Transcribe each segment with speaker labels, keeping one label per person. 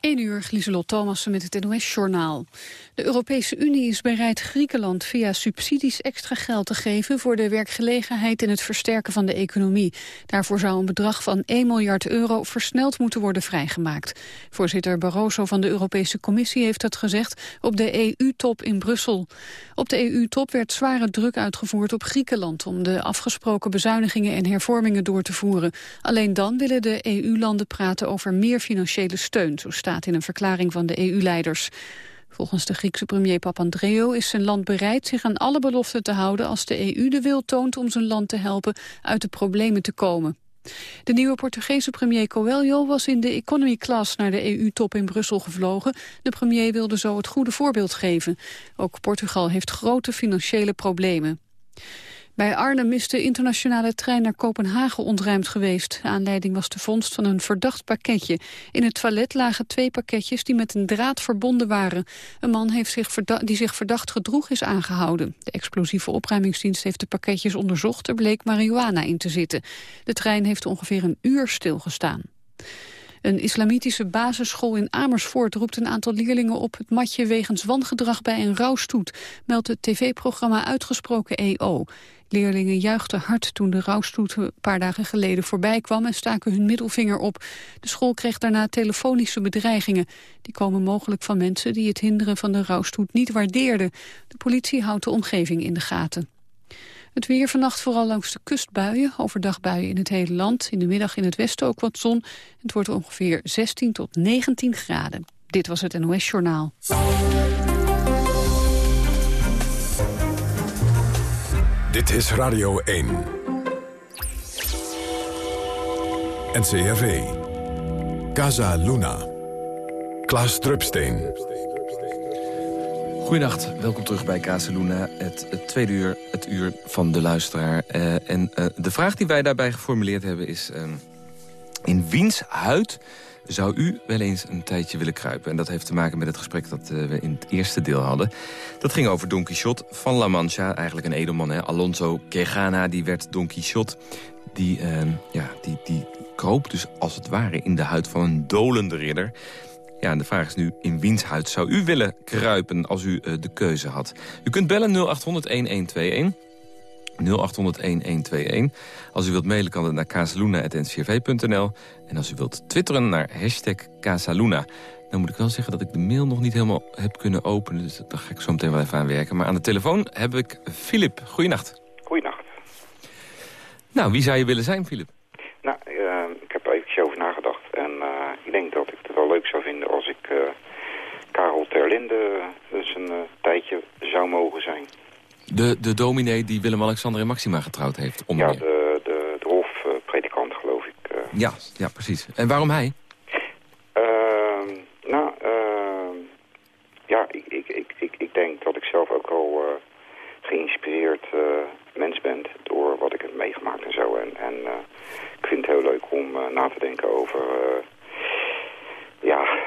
Speaker 1: 1 uur, Glieselot Thomassen met het NOS-journaal. De Europese Unie is bereid Griekenland via subsidies extra geld te geven... voor de werkgelegenheid en het versterken van de economie. Daarvoor zou een bedrag van 1 miljard euro versneld moeten worden vrijgemaakt. Voorzitter Barroso van de Europese Commissie heeft dat gezegd... op de EU-top in Brussel. Op de EU-top werd zware druk uitgevoerd op Griekenland... om de afgesproken bezuinigingen en hervormingen door te voeren. Alleen dan willen de EU-landen praten over meer financiële steun... Zo staat in een verklaring van de EU-leiders. Volgens de Griekse premier Papandreou is zijn land bereid zich aan alle beloften te houden als de EU de wil toont om zijn land te helpen uit de problemen te komen. De nieuwe Portugese premier Coelho was in de economy class naar de EU-top in Brussel gevlogen. De premier wilde zo het goede voorbeeld geven. Ook Portugal heeft grote financiële problemen. Bij Arnhem is de internationale trein naar Kopenhagen ontruimd geweest. De aanleiding was de vondst van een verdacht pakketje. In het toilet lagen twee pakketjes die met een draad verbonden waren. Een man heeft zich die zich verdacht gedroeg is aangehouden. De explosieve opruimingsdienst heeft de pakketjes onderzocht. Er bleek marihuana in te zitten. De trein heeft ongeveer een uur stilgestaan. Een islamitische basisschool in Amersfoort roept een aantal leerlingen op het matje wegens wangedrag bij een rouwstoet, meldt het tv-programma Uitgesproken EO. Leerlingen juichten hard toen de rouwstoet een paar dagen geleden voorbij kwam en staken hun middelvinger op. De school kreeg daarna telefonische bedreigingen. Die komen mogelijk van mensen die het hinderen van de rouwstoet niet waardeerden. De politie houdt de omgeving in de gaten. Het weer vannacht vooral langs de kustbuien. Overdag buien in het hele land. In de middag in het westen ook wat zon. Het wordt ongeveer 16 tot 19 graden. Dit was het NOS Journaal.
Speaker 2: Dit is Radio 1. NCRV. Casa Luna. Klaas Drupsteen.
Speaker 3: Goedenacht, welkom terug bij Casa Luna. Het, het, tweede uur, het uur van de luisteraar. Uh, en uh, de vraag die wij daarbij geformuleerd hebben is... Uh, in wiens huid zou u wel eens een tijdje willen kruipen? En dat heeft te maken met het gesprek dat uh, we in het eerste deel hadden. Dat ging over Don Quixote van La Mancha. Eigenlijk een edelman, hè? Alonso Quijana, die werd Don Quixote. Die, uh, ja, die, die kroop dus als het ware in de huid van een dolende ridder. Ja, en de vraag is nu, in wiens huid zou u willen kruipen als u uh, de keuze had? U kunt bellen 0800-1121. 0800-1121. Als u wilt mailen kan het naar casaluna.ncrv.nl. En als u wilt twitteren naar hashtag Casaluna. Dan moet ik wel zeggen dat ik de mail nog niet helemaal heb kunnen openen. Dus daar ga ik zo meteen wel even aan werken. Maar aan de telefoon heb ik Filip. Goeienacht.
Speaker 4: Goeienacht.
Speaker 3: Nou, wie zou je willen zijn, Filip?
Speaker 4: Nou, uh, ik heb er eventjes over nagedacht. En uh, ik denk dat ik het wel leuk zou vinden als ik uh, Karel Terlinde dus een tijdje zou mogen zijn.
Speaker 3: De, de dominee die Willem-Alexander en Maxima getrouwd heeft? Onder
Speaker 4: ja, de, de, de hofpredikant geloof ik. Uh.
Speaker 3: Ja, ja, precies. En waarom hij?
Speaker 4: Uh, nou, uh, ja, ik, ik, ik, ik, ik denk dat ik zelf ook al geïnspireerd mens ben door wat ik heb meegemaakt en zo. En, en ik vind het heel leuk om na te denken over, ja,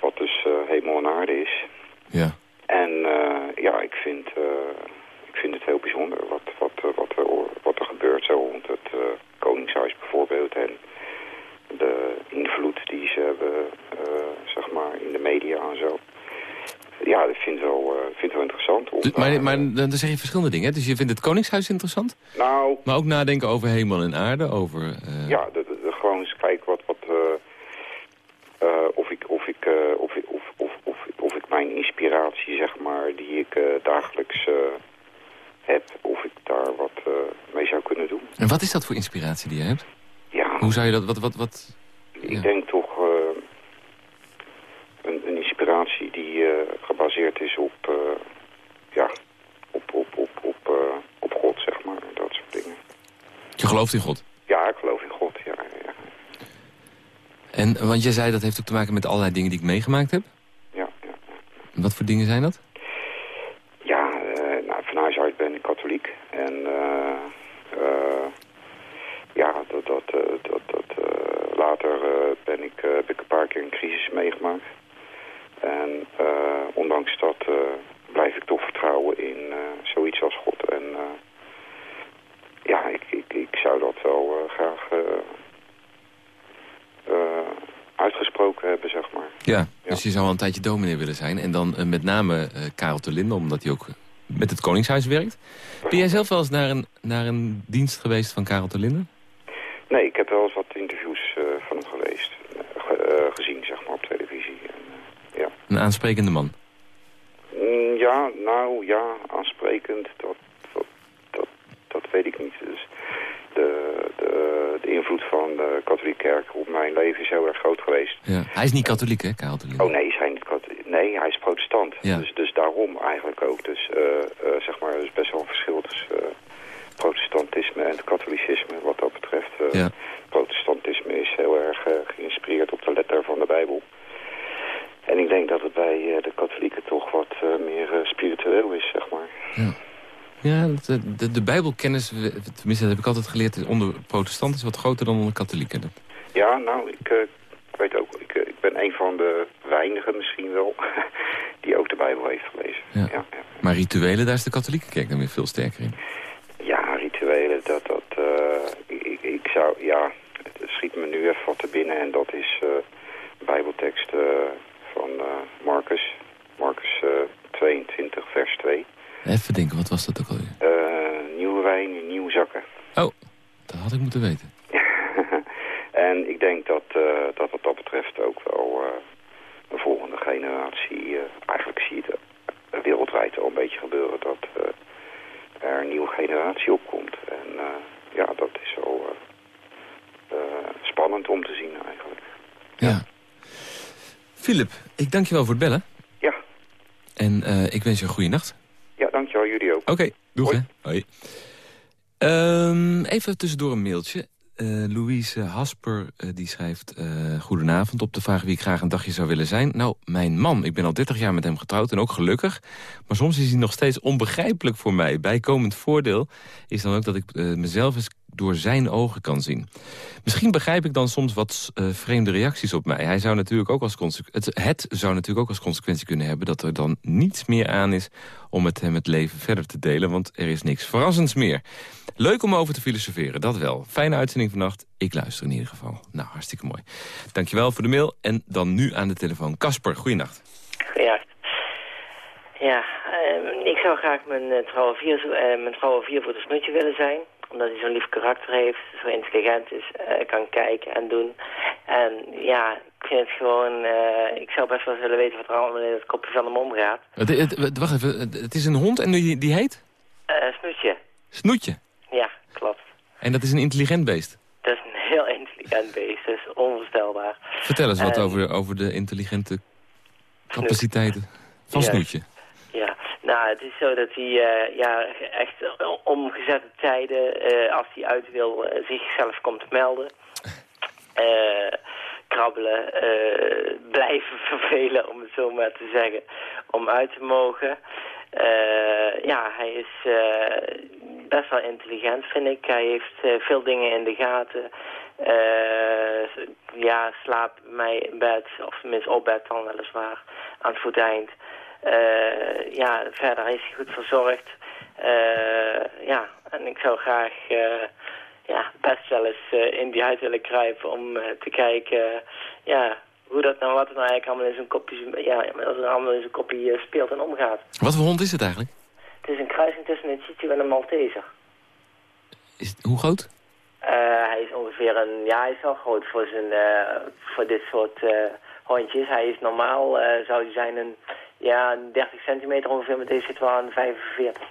Speaker 4: wat dus hemel en aarde is.
Speaker 3: Ja.
Speaker 4: En uh, ja, ik vind, uh, ik vind het heel bijzonder wat, wat, wat, er, wat er gebeurt zo rond het uh, Koningshuis bijvoorbeeld. En de invloed die ze hebben, zeg maar, in de media en zo. Ja, dat vind ik wel, vind wel interessant. Om,
Speaker 3: dus, maar, maar dan zeg je verschillende dingen. Dus je vindt het Koningshuis interessant?
Speaker 4: Nou...
Speaker 3: Maar ook nadenken over hemel en aarde, over...
Speaker 4: Ja, de, de, de, gewoon eens kijken wat... wat of ik, of ik, of, of, of, of, of ik mijn inspiratie, zeg maar, die ik uh, dagelijks uh, heb, of ik daar wat uh, mee zou kunnen doen.
Speaker 3: En wat is dat voor inspiratie die je hebt?
Speaker 4: Ja.
Speaker 3: Hoe zou je dat, wat, wat, wat...
Speaker 4: Ik ja. denk toch een, een, inspiratie die gebaseerd is op, ja, op, op, op, op, op God, zeg maar, dat soort dingen.
Speaker 3: Je gelooft in God?
Speaker 4: Ja, ik geloof in God, ja. ja.
Speaker 3: En, want jij zei dat heeft ook te maken met allerlei dingen die ik meegemaakt heb?
Speaker 4: Ja, ja.
Speaker 3: Wat voor dingen zijn dat?
Speaker 4: Ja, uh, nou, van huis uit ben ik katholiek. En uh, uh, ja, dat, dat, dat, dat, later ben ik, heb ik een paar keer een crisis meegemaakt. En ondanks dat blijf ik toch vertrouwen in zoiets als God. En ja, ik, ik, ik zou dat wel graag uitgesproken gesproken hebben, zeg maar.
Speaker 3: Ja, dus je zou al een tijdje dominee willen zijn. En dan uh, met name uh, Karel te Linde, omdat hij ook met het Koningshuis werkt. Ben jij zelf wel eens naar een, naar een dienst geweest van Karel te Linde?
Speaker 4: Nee, ik heb wel eens wat interviews uh, van hem geweest. Ge gezien, zeg maar, op televisie. En, ja.
Speaker 3: Een aansprekende man?
Speaker 4: Mm, ja, nou ja, aansprekend, dat, dat, dat, dat weet ik niet. Dus de, de, de invloed van de katholieke kerk op mijn leven is heel erg groot geweest.
Speaker 3: Ja. Hij is niet katholiek, hè, Karel
Speaker 4: Oh nee, is hij niet katholiek. Nee, hij is protestant.
Speaker 3: Ja.
Speaker 4: Dus, dus daarom eigenlijk ook. Dus uh, uh, zeg maar, er is best wel een verschil tussen uh, protestantisme en het katholicisme wat dat betreft.
Speaker 3: ja.
Speaker 4: Protestantisme is heel erg geïnspireerd op de letter van de Bijbel. En ik denk dat het bij de katholieken toch wat meer spiritueel is, zeg maar.
Speaker 3: Ja. Ja, de, de, de bijbelkennis, tenminste dat heb ik altijd geleerd, onder protestanten is wat groter dan onder katholieken.
Speaker 4: Ja, nou, ik, uh, ik weet ook, ik, uh, ik ben een van de misschien wel, die ook de Bijbel heeft gelezen.
Speaker 3: Ja.
Speaker 4: Ja, ja.
Speaker 3: Maar rituelen, daar is de katholieke kerk dan weer veel sterker in.
Speaker 4: Ja, rituelen, dat, dat, uh, ik, ik zou, ja, het schiet me nu even wat te binnen en dat is een bijbeltekst van Marcus, Marcus 22, vers 2.
Speaker 3: Even denken, wat was dat ook alweer?
Speaker 4: Uh, nieuwe wijn in nieuwe zakken.
Speaker 3: Oh, dat had ik moeten weten.
Speaker 4: en ik denk dat, uh, dat wat dat betreft ook wel uh, de volgende generatie... eigenlijk zie je het wereldwijd al een beetje gebeuren... dat er een nieuwe generatie opkomt. En ja, dat is wel spannend om te zien eigenlijk.
Speaker 3: Ja. Filip, ik dank je wel voor het bellen.
Speaker 4: Ja.
Speaker 3: En ik wens je een goede nacht.
Speaker 4: Ja, dankjewel. Jullie ook.
Speaker 3: Oké, okay, doeg
Speaker 4: Hoi.
Speaker 3: hè. Hoi. Um, even tussendoor een mailtje. Uh, Louise Hasper uh, die schrijft... Uh, Goedenavond, op de vraag wie ik graag een dagje zou willen zijn. Nou, mijn man. Ik ben al 30 jaar met hem getrouwd en ook gelukkig. Maar soms is hij nog steeds onbegrijpelijk voor mij. Bijkomend voordeel is dan ook dat ik mezelf eens door zijn ogen kan zien. Misschien begrijp ik dan soms wat uh, vreemde reacties op mij. Hij zou natuurlijk ook als het, zou natuurlijk ook als consequentie kunnen hebben... dat er dan niets meer aan is om met hem het leven verder te delen... want er is niks verrassends meer. Leuk om over te filosoferen, dat wel. Fijne uitzending vannacht. Ik luister in ieder geval. Nou, hartstikke mooi. Dankjewel voor de mail. En dan nu aan de telefoon. Kasper, goeienacht.
Speaker 5: Ja, ja uh, ik zou graag mijn, uh, trouwe vier, uh, mijn snoetje willen zijn omdat hij zo'n lief karakter heeft, zo intelligent is, uh, kan kijken en doen. En ja, ik vind het gewoon... Uh, ik zou best wel willen weten wat er allemaal in het kopje van hem omgaat.
Speaker 3: Het, het, wacht even, het is een hond en die, die heet?
Speaker 5: Uh, Snoetje.
Speaker 3: Snoetje?
Speaker 5: Ja, klopt.
Speaker 3: En dat is een intelligent beest?
Speaker 5: Dat is een heel intelligent beest, dat is onvoorstelbaar.
Speaker 3: Vertel eens wat over, over de intelligente capaciteiten van
Speaker 5: Juist.
Speaker 3: Snoetje.
Speaker 5: Nou, het is zo dat hij uh, ja, echt omgezette tijden, uh, als hij uit wil, uh, zichzelf komt melden. krabbelen, blijven vervelen, om het zo maar te zeggen, om uit te mogen. ja, hij is best wel intelligent, vind ik. Hij heeft veel dingen in de gaten. ja, slaapt bij mij in bed, of tenminste op bed dan weliswaar, aan het voeteind. Uh, ja, verder is hij goed verzorgd. Uh, ja, en ik zou graag uh, ja, best wel eens in die huid willen kruipen om te kijken ja, hoe dat nou, wat er nou eigenlijk allemaal in zijn kopje, ja, er allemaal in zijn kopje speelt en omgaat.
Speaker 3: Wat voor hond is het eigenlijk?
Speaker 5: Het is een kruising tussen een Tzu en een Malteser.
Speaker 3: Is het, hoe groot?
Speaker 5: hij is ongeveer een, ja, hij is wel groot voor, zijn, voor dit soort hondjes. Hij is normaal, zou hij zijn een ja, 30 centimeter ongeveer, maar deze zit wel aan 45.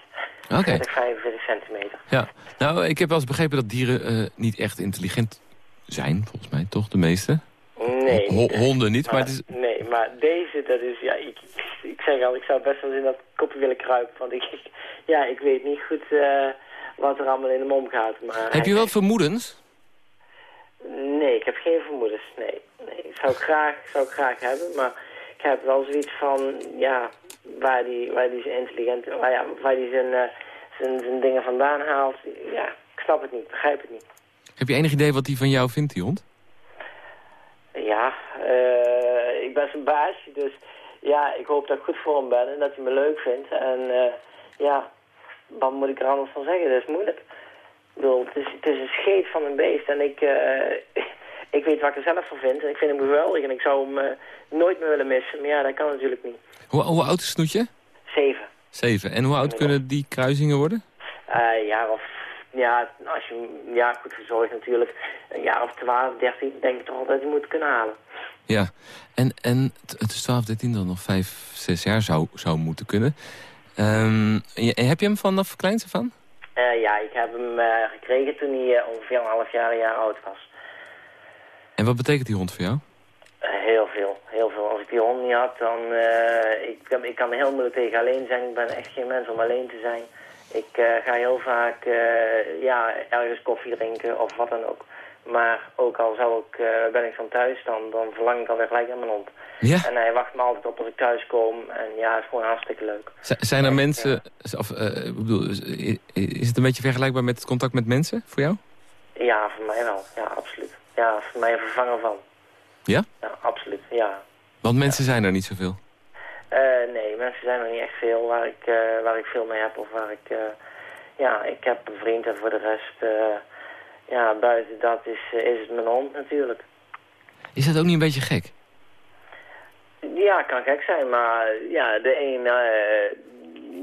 Speaker 3: Oké. Okay.
Speaker 5: 45 centimeter.
Speaker 3: Ja, nou, ik heb wel eens begrepen dat dieren uh, niet echt intelligent zijn, volgens mij, toch, de meeste?
Speaker 5: Nee.
Speaker 3: Ho honden niet, maar,
Speaker 5: maar,
Speaker 3: het is...
Speaker 5: Nee, maar deze, dat is, ja, ik, ik zeg al, ik zou best wel eens in dat kopje willen kruipen, want ik, ja, ik weet niet goed uh, wat er allemaal in hem omgaat. Maar
Speaker 3: heb je wel vermoedens?
Speaker 5: Nee, ik heb geen vermoedens, nee. nee. Ik zou ik graag, zou ik graag hebben, maar ik heb wel zoiets van, ja, waar die, waar die zijn intelligent, waar, ja, waar die zijn, uh, zijn, zijn dingen vandaan haalt. Ja, ik snap het niet, begrijp het niet.
Speaker 3: Heb je enig idee wat die van jou vindt, die hond?
Speaker 5: Ja, uh, ik ben zijn baasje, dus ja, ik hoop dat ik goed voor hem ben en dat hij me leuk vindt. En uh, ja, wat moet ik er anders van zeggen? Dat is moeilijk. Ik bedoel, het is, het is een scheet van een beest en ik, ik weet wat ik er zelf van vind. En ik vind hem geweldig en ik zou hem uh, nooit meer willen missen. Maar ja, dat kan natuurlijk niet.
Speaker 3: Hoe, hoe oud is Snoetje?
Speaker 5: Zeven.
Speaker 3: Zeven. En hoe oud kunnen die kruisingen worden?
Speaker 5: Uh, ja, of... Ja, als je ja, goed verzorgt natuurlijk. Een jaar of 12, 13 denk ik toch altijd dat je moet kunnen halen.
Speaker 3: Ja, en, en het is 12, 13 dan nog 5, 6 jaar zou, zou moeten kunnen. Um, heb je hem vanaf kleins af aan?
Speaker 5: Uh, ja, ik heb hem uh, gekregen toen hij ongeveer een half jaar, een jaar oud was.
Speaker 3: En wat betekent die hond voor jou?
Speaker 5: heel veel, heel veel. Als ik die hond niet had, dan... ik, ik kan heel moeilijk tegen alleen zijn. Ik ben echt geen mens om alleen te zijn. Ik ga heel vaak ja, ergens koffie drinken of wat dan ook. Maar ook al zou ik, uh, ben ik van thuis, dan, dan verlang ik alweer gelijk naar mijn hond.
Speaker 3: Ja?
Speaker 5: En hij wacht me altijd op als ik thuis kom. En ja, het is gewoon hartstikke leuk.
Speaker 3: zijn er mensen, of, uh, ik bedoel, is het een beetje vergelijkbaar met het contact met mensen voor jou?
Speaker 5: Ja, voor mij wel. Ja, absoluut. Ja, voor mij een vervanger van.
Speaker 3: Ja?
Speaker 5: Ja, absoluut. Ja.
Speaker 3: Want mensen zijn er niet zoveel?
Speaker 5: Uh, nee, mensen zijn er niet echt veel waar ik, waar ik veel mee heb. Of waar ik, ja, ik heb een vriend en voor de rest ja, buiten dat is, eh, is het mijn hond natuurlijk.
Speaker 3: Is dat ook niet een beetje gek?
Speaker 5: Ja, kan gek zijn, maar ja, de een,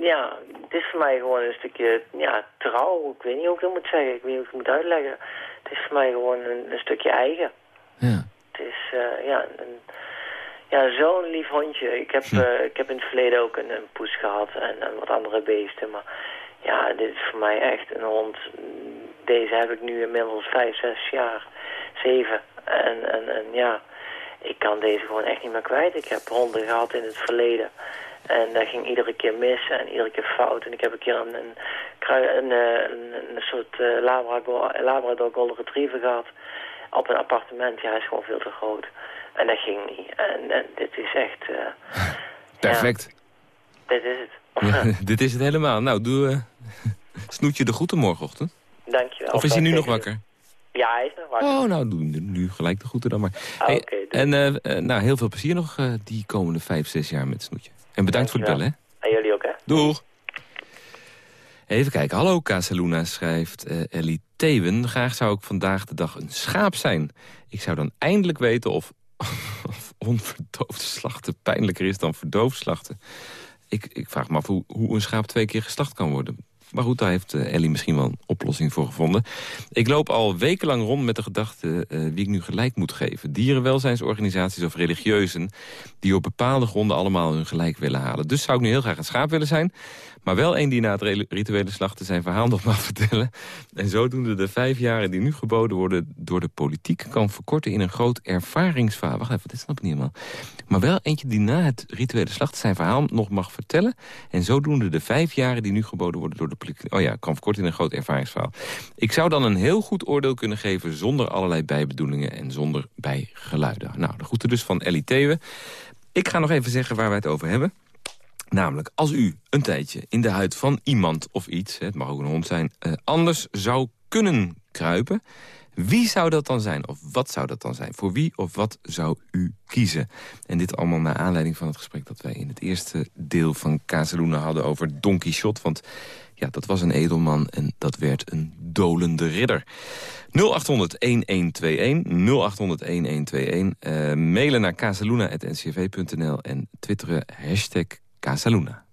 Speaker 5: ja, het is voor mij gewoon een stukje, ja, trouw. Ik weet niet hoe ik dat moet zeggen, ik weet niet hoe ik het moet uitleggen. Het is voor mij gewoon een, een stukje eigen.
Speaker 3: Ja.
Speaker 5: Het is, uh, ja, een, ja, zo'n lief hondje. Ik heb, hm. uh, ik heb in het verleden ook een, een poes gehad en, en wat andere beesten, maar ja, dit is voor mij echt een hond deze heb ik nu inmiddels vijf, zes jaar, zeven. En, en, en ja, ik kan deze gewoon echt niet meer kwijt. Ik heb honden gehad in het verleden. En dat ging iedere keer mis en iedere keer fout. En ik heb een keer een, een, een, een, een soort uh, Labrador, Labrador Golden Retriever gehad. Op een appartement. Ja, hij is gewoon veel te groot. En dat ging niet. En, en dit is echt... Uh,
Speaker 3: Perfect.
Speaker 5: dit is het.
Speaker 3: dit is het helemaal. Nou, doe uh, snoetje de groeten morgenochtend.
Speaker 5: Dankjewel.
Speaker 3: Of is hij nu nog wakker?
Speaker 5: Ja, hij is nog wakker.
Speaker 3: Oh, nou, doe nu gelijk de groeten dan maar. Ah, hey, en nou, heel veel plezier nog die komende vijf, zes jaar met Snoetje. En bedankt voor het bellen,
Speaker 5: jullie ook, hè?
Speaker 3: Doeg! Even kijken. Hallo, Casaluna, schrijft uh, Ellie Thewen. Graag zou ik vandaag de dag een schaap zijn. Ik zou dan eindelijk weten of, of onverdoofd slachten pijnlijker is dan verdoofd slachten. Ik, ik vraag me af hoe, hoe een schaap twee keer geslacht kan worden. Maar goed, daar heeft eh, Ellie misschien wel een oplossing voor gevonden. Ik loop al wekenlang rond met de gedachte uh, wie ik nu gelijk moet geven. Dierenwelzijnsorganisaties of religieuzen... die op bepaalde gronden allemaal hun gelijk willen halen. Dus zou ik nu heel graag een schaap willen zijn. Maar wel een die na het rituele slachten zijn verhaal nog mag vertellen. En zodoende de vijf jaren die nu geboden worden door de politiek... kan verkorten in een groot ervaringsverhaal. Wacht even, dit snap ik niet helemaal. Maar wel eentje die na het rituele slachten zijn verhaal nog mag vertellen. En zodoende de vijf jaren die nu geboden worden door de politie... Oh ja, kan verkorten in een groot ervaringsverhaal. Ik zou dan een heel goed oordeel kunnen geven... zonder allerlei bijbedoelingen en zonder bijgeluiden. Nou, de groeten dus van Ellie. Ik ga nog even zeggen waar wij het over hebben. Namelijk, als u een tijdje in de huid van iemand of iets... het mag ook een hond zijn, uh, anders zou kunnen kruipen... Wie zou dat dan zijn? Of wat zou dat dan zijn? Voor wie of wat zou u kiezen? En dit allemaal naar aanleiding van het gesprek dat wij in het eerste deel van Kazeluna hadden over Don Quixote. Want ja, dat was een edelman en dat werd een dolende ridder. 0800-1121, 0800-1121. Uh, mailen naar kazeluna.ncv.nl en twitteren hashtag Casaluna. where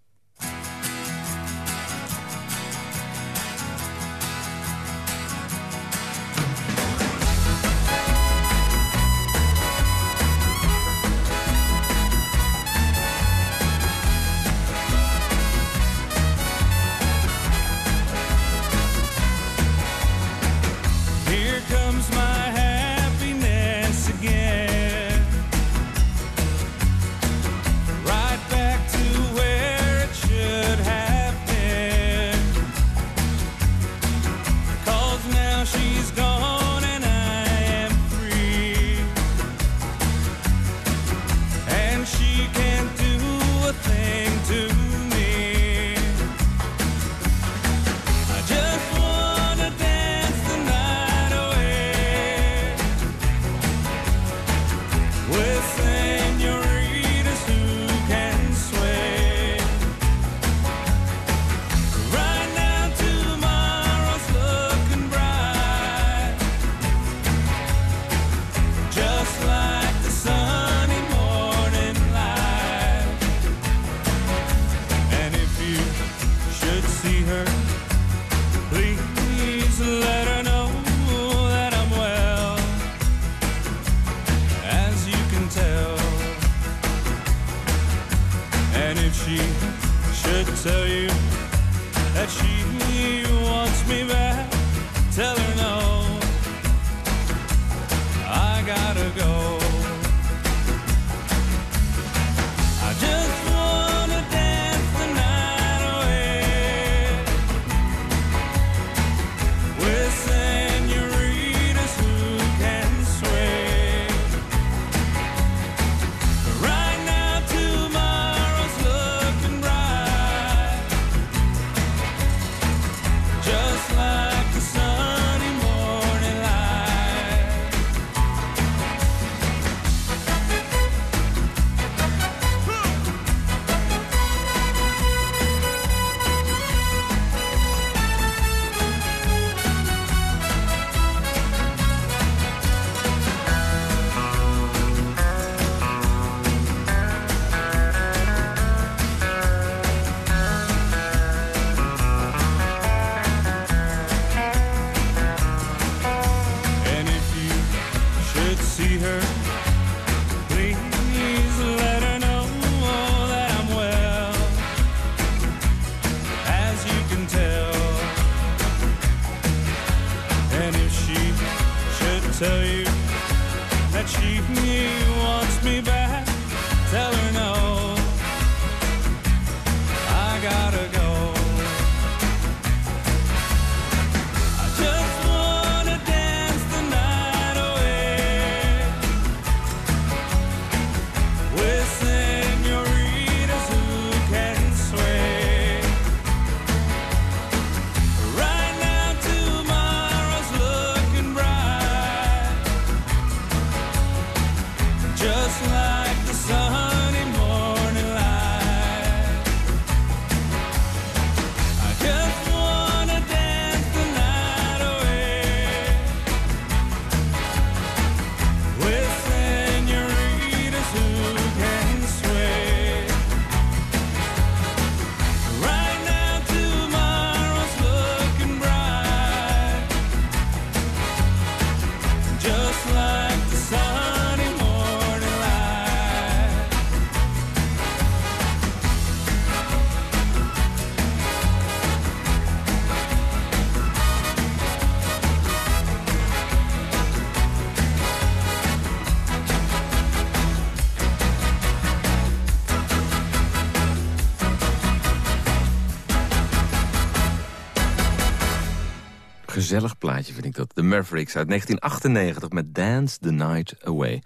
Speaker 3: plaatje vind ik dat. De Mavericks uit 1998 met Dance the Night Away.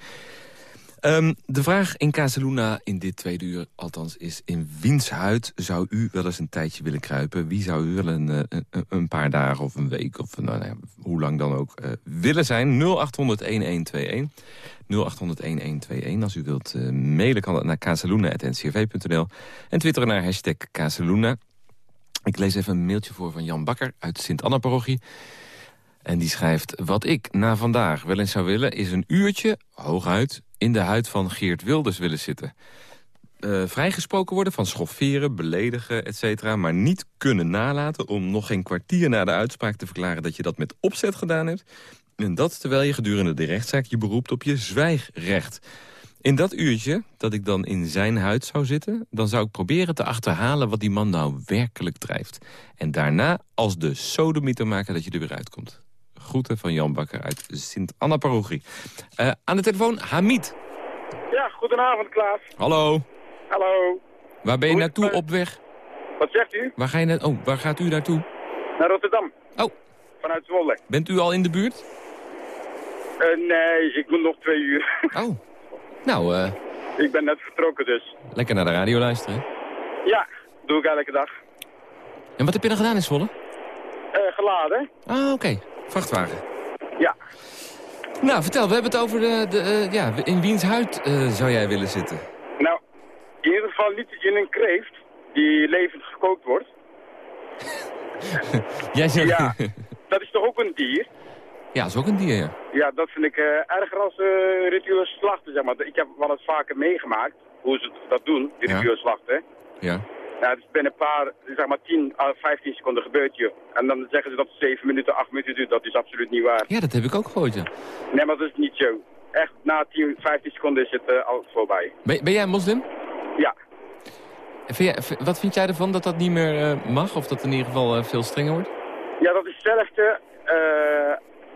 Speaker 3: Ehm, de vraag in Casaluna in dit tweede uur, althans, is... in wiens huid zou u wel eens een tijdje willen kruipen? Wie zou u wel een, eh, een, paar dagen of een week... of nou, hoe lang dan ook eh, willen zijn? 0800-1121. 0800-1121. Als u wilt eh, mailen kan dat naar casaluna.ncrv.nl. En twitteren naar hashtag Casaluna. Ik lees even een mailtje voor van Jan Bakker uit Sint-Anna-parochie. En die schrijft... Wat ik na vandaag wel eens zou willen... is een uurtje, hooguit, in de huid van Geert Wilders willen zitten. Eh, vrijgesproken worden van schofferen, beledigen, etc. Maar niet kunnen nalaten om nog geen kwartier na de uitspraak te verklaren... dat je dat met opzet gedaan hebt. En dat terwijl je gedurende de rechtszaak je beroept op je zwijgrecht. In dat uurtje, dat ik dan in zijn huid zou zitten... dan zou ik proberen te achterhalen wat die man nou werkelijk drijft. En daarna als de sodemieter maken dat je er weer uitkomt. Groeten van Jan Bakker uit Sint-Anna-parochie. Eh, aan de telefoon, Hamid.
Speaker 6: Ja, goedenavond Klaas.
Speaker 3: Hallo.
Speaker 6: Hallo.
Speaker 3: Waar ben je
Speaker 6: Goed,
Speaker 3: naartoe
Speaker 6: eh,
Speaker 3: op weg?
Speaker 6: Wat zegt u?
Speaker 3: Waar, ga je na oh, waar gaat u naartoe?
Speaker 6: Naar Rotterdam.
Speaker 3: Oh,
Speaker 6: Vanuit Zwolle.
Speaker 3: bent u al in de buurt?
Speaker 6: Eh, nee, ik moet nog twee uur.
Speaker 3: Oh. Nou, eh,
Speaker 6: ik ben net vertrokken dus.
Speaker 3: lekker naar de radio luisteren.
Speaker 6: Ja, doe ik elke dag.
Speaker 3: En wat heb je dan gedaan in Zwolle?
Speaker 6: Geladen?
Speaker 3: Ah, oké. Vrachtwagen.
Speaker 6: Ja.
Speaker 3: Nou, vertel, we hebben het over de, de eh, ja, in wiens huid eh, zou jij willen zitten?
Speaker 6: Nou, in ieder geval niet in een kreeft die levend gekookt wordt.
Speaker 3: Jij zou...
Speaker 6: Ja. Dat is toch ook een dier?
Speaker 3: ja, is ook een dier, ja.
Speaker 6: Ja, dat vind ik eh, erger als ritueel slachten, zeg maar. Ik heb wel eens vaker meegemaakt hoe ze dat doen, die ritueel slachten.
Speaker 3: Ja.
Speaker 6: Ja, het is binnen een paar, zeg maar 10 à 15 seconden gebeurt je. En dan zeggen ze dat het 7 minuten, 8 minuten duurt. Dat is absoluut niet waar.
Speaker 3: ja, dat heb ik ook gehoord, ja.
Speaker 6: Nee, maar dat is niet zo. Echt, na 10, 15 seconden is het eh, al voorbij.
Speaker 3: Ben, ben jij moslim?
Speaker 6: Ja.
Speaker 3: Vind jij- wat vind jij ervan dat dat niet meer eh, mag? Of dat in ieder geval eh, veel strenger wordt?
Speaker 6: Ja, dat is hetzelfde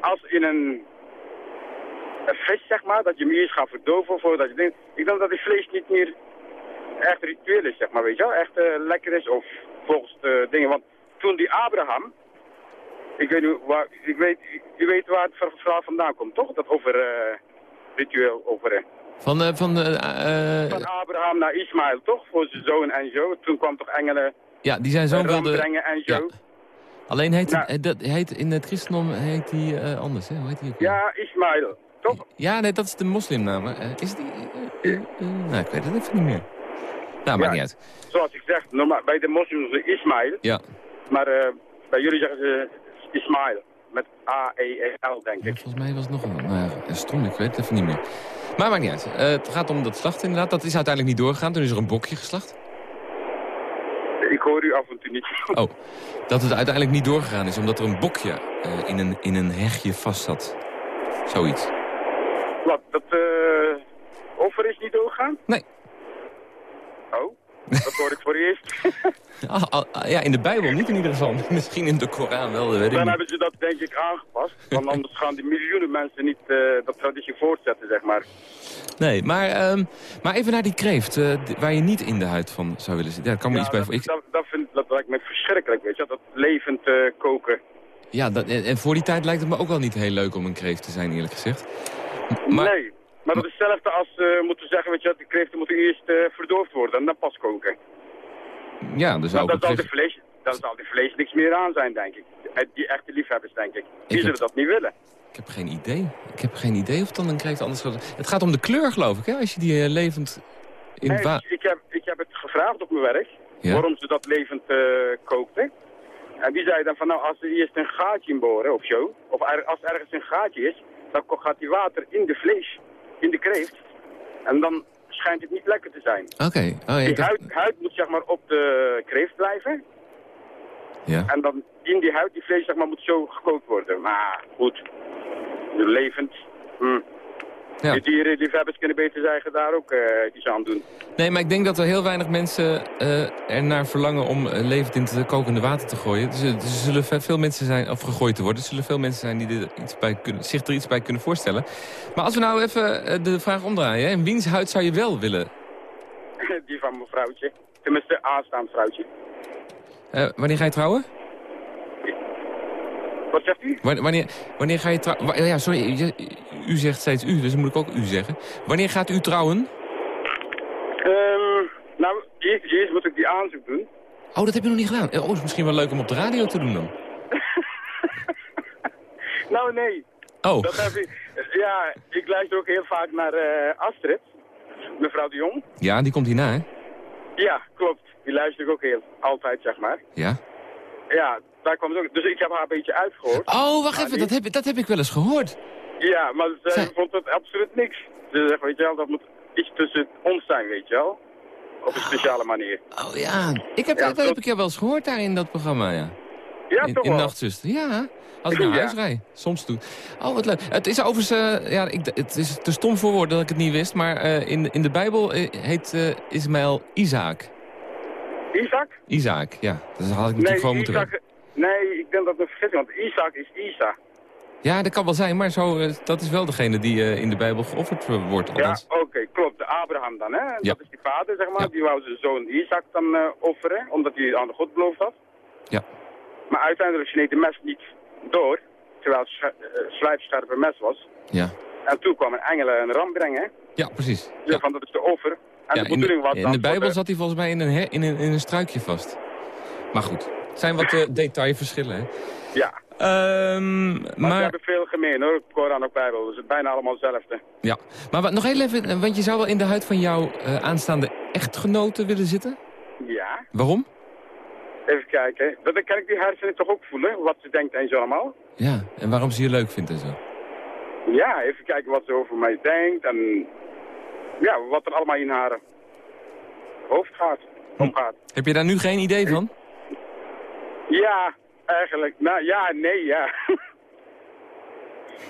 Speaker 6: als in een, een vis, zeg maar, dat je hem eerst gaat verdoven voordat je denkt. Ik denk dat die vlees niet meer echt ritueel is, zeg maar, weet je wel. Echt eh, lekker is of volgens de dingen. Want toen die Abraham, ik weet niet waar, ik weet, u weet waar het ver- verhaal vandaan komt, toch? Dat over eh, ritueel offeren.
Speaker 3: Van, eh, van, eh, eh,
Speaker 6: Van Abraham naar Ismaël, toch? Voor zijn zoon en zo. Toen kwam toch engelen
Speaker 3: ja, die zijn zoon wilde...
Speaker 6: brengen en zo.
Speaker 3: Ja. Alleen heet,
Speaker 6: Nou.
Speaker 3: het, eh, dat heet in het christendom heet die eh, anders, hè? Hoe heet die ook weer?
Speaker 6: Ja, Ismaël, toch?
Speaker 3: Ja, nee, dat is de moslimnaam. Eh, is die... eh, eh, eh, nou, ik weet het even niet meer. Nou, maakt niet uit.
Speaker 6: Zoals ik zeg, normaal, bij de moslims is het Ismaël.
Speaker 3: Ja.
Speaker 6: Maar eh, bij jullie zeggen ze Ismaël. Met A-E-L, denk
Speaker 3: Ja,
Speaker 6: ik.
Speaker 3: Volgens mij was het nog een... Nou ja, stom, ik weet het even niet meer. Maar maakt niet uit. Eh, het gaat om dat slachten inderdaad. Dat is uiteindelijk niet doorgegaan. Toen is er een bokje geslacht.
Speaker 6: Ik hoor u af en toe niet.
Speaker 3: Oh, dat het uiteindelijk niet doorgegaan is omdat er een bokje eh, in, een, in een hegje vast zat. Zoiets.
Speaker 6: Wat, dat eh offer is niet doorgegaan?
Speaker 3: Nee.
Speaker 6: Oh, dat hoor ik voor het eerst.
Speaker 3: Ah, ah, ah, ja, in de Bijbel niet in ieder geval. Misschien in de Koran wel, dat weet ik
Speaker 6: Dan
Speaker 3: niet.
Speaker 6: hebben ze dat denk ik aangepast. Want anders gaan die miljoenen mensen niet eh, dat traditie voortzetten, zeg maar.
Speaker 3: Nee, maar, ehm, maar even naar die kreeft, eh, waar je niet in de huid van zou willen zitten. Ja, daar kan me
Speaker 6: Ja,
Speaker 3: iets bij
Speaker 6: dat.
Speaker 3: Ik,
Speaker 6: dat, dat, vind, dat lijkt me verschrikkelijk, weet je. Dat levend eh, koken.
Speaker 3: ja, dat, en, voor die tijd lijkt het me ook wel niet heel leuk om een kreeft te zijn, eerlijk gezegd. Maar,
Speaker 6: Nee, maar dat is hetzelfde als uh, moeten zeggen, weet je, de kreeften moeten eerst eh, verdoofd worden en dan pas koken.
Speaker 3: ja, dus ook een
Speaker 6: zal, de vlees, dan zal die vlees niks meer aan zijn, denk ik. Eh, Die echte liefhebbers, denk ik. Die zullen dat niet willen.
Speaker 3: Ik heb geen idee. Ik heb geen idee of dan een kreeft anders gaat. Het gaat om de kleur, geloof ik, hè? Als je die levend in
Speaker 6: Nee,
Speaker 3: wa-
Speaker 6: ik, heb, ik heb het gevraagd op mijn werk,
Speaker 3: Ja?
Speaker 6: waarom ze dat levend kookten. En die zei dan van, nou, als er eerst een gaatje in boren of zo, of er- als er ergens een gaatje is, dan gaat die water in de vlees, in de kreeft. En dan schijnt het niet lekker te zijn.
Speaker 3: Oké. Oh, ja,
Speaker 6: Die
Speaker 3: dacht-
Speaker 6: huid, huid moet zeg maar op de kreeft blijven.
Speaker 3: ja.
Speaker 6: En dan in die huid, die vlees zeg maar, moet zo gekookt worden. Maar goed, levend. Hm.
Speaker 3: Ja.
Speaker 6: Die dieren, die kunnen beter zeggen daar ook eh iets aan doen.
Speaker 3: Nee, maar ik denk dat er heel weinig mensen eh er naar verlangen om eh, levend in het kokende water te gooien. Dus, dus er zullen ve- veel mensen zijn, of gegooid te worden. Er zullen veel mensen zijn die er iets bij kunnen, zich er iets bij kunnen voorstellen. Maar als we nou even de vraag omdraaien. Hè, wiens huid zou je wel willen?
Speaker 6: die van mijn vrouwtje. Tenminste, aanstaand vrouwtje.
Speaker 3: Wanneer ga je trouwen?
Speaker 6: Wat zegt u?
Speaker 3: Wanneer, wanneer, ga je trouwen? Ja, sorry, u zegt steeds u, dus moet ik ook u zeggen. Wanneer gaat u trouwen?
Speaker 6: Ehm, nou, eerst, eerst moet ik die aanzoek doen.
Speaker 3: Oh, dat heb je nog niet gedaan. Eh, Oh, is misschien wel leuk om op de radio te doen dan.
Speaker 6: Nou, nee.
Speaker 3: Oh,
Speaker 6: Dat heb ik. Ja, ik luister ook heel vaak naar eh, Astrid. Mevrouw de Jong.
Speaker 3: ja, die komt hierna, hè?
Speaker 6: Ja, klopt. Die luister ik ook heel altijd, zeg maar.
Speaker 3: Ja.
Speaker 6: Ja, daar kwam het ook. Dus ik heb haar een beetje uitgehoord.
Speaker 3: Oh, wacht even, dat heb, dat heb ik wel eens gehoord.
Speaker 6: Ja, maar Zij- vond het absoluut niks. Ze zegt, weet je wel, dat moet iets tussen ons zijn, weet je wel. Op een speciale manier.
Speaker 3: Oh ja, ik heb,
Speaker 6: Ja,
Speaker 3: dat heb ik jou wel eens gehoord daar in dat programma, ja.
Speaker 6: Ja,
Speaker 3: in,
Speaker 6: toch
Speaker 3: in
Speaker 6: wel?
Speaker 3: Nachtzuster, ja. Als ik naar
Speaker 6: Ja.
Speaker 3: huis rijd, soms doe. Oh, wat leuk. Het is overigens, eh, ja, ik, het is te stom voor woorden dat ik het niet wist, maar eh, in, in de Bijbel eh, heet Ismaël Isaac.
Speaker 6: Isaac?
Speaker 3: Isaac, ja. Dat had ik natuurlijk gewoon moeten weten.
Speaker 6: Nee, ik denk dat het een vergissing, want Isaac is Isa.
Speaker 3: Ja, dat kan wel zijn, maar zo, eh, dat is wel degene die eh, in de Bijbel geofferd eh, wordt.
Speaker 6: Ja,
Speaker 3: Althans.
Speaker 6: oké, klopt. De Abraham dan, hè?
Speaker 3: Ja.
Speaker 6: Dat is die vader, zeg maar.
Speaker 3: Ja.
Speaker 6: Die wou zijn zoon Isaac dan offeren, omdat hij aan de God beloofd had.
Speaker 3: Ja.
Speaker 6: Maar uiteindelijk sneed de mes niet door, terwijl het sche- slijpscherpe mes was.
Speaker 3: Ja.
Speaker 6: En toen kwam een engel een ram brengen, hè?
Speaker 3: ja, precies.
Speaker 6: Dus
Speaker 3: Ja.
Speaker 6: van dat is de offer. En
Speaker 3: Ja,
Speaker 6: de
Speaker 3: in,
Speaker 6: bedoeling was
Speaker 3: de, in de Bijbel zat hij volgens mij in een, her- in een, in een struikje vast. Maar goed, het zijn wat eh, detailverschillen, hè.
Speaker 6: Ja,
Speaker 3: Ehm,
Speaker 6: maar, ze
Speaker 3: maar,
Speaker 6: hebben veel gemeen hoor, Koran en Bijbel. Dus het is bijna allemaal hetzelfde.
Speaker 3: ja. maar wat, nog heel even, eh, want je zou wel in de huid van jouw eh, aanstaande echtgenote willen zitten?
Speaker 6: Ja,
Speaker 3: Waarom?
Speaker 6: even kijken. Dan kan ik die hersenen toch ook voelen, wat ze denkt en zo allemaal.
Speaker 3: Ja, en waarom ze je leuk vindt en zo.
Speaker 6: Ja, even kijken wat ze over mij denkt en ja, wat er allemaal in haar hoofd gaat,
Speaker 3: Hm.
Speaker 6: omgaat.
Speaker 3: Heb je daar nu geen idee van?
Speaker 6: Ja, eigenlijk. Nou ja, nee, ja.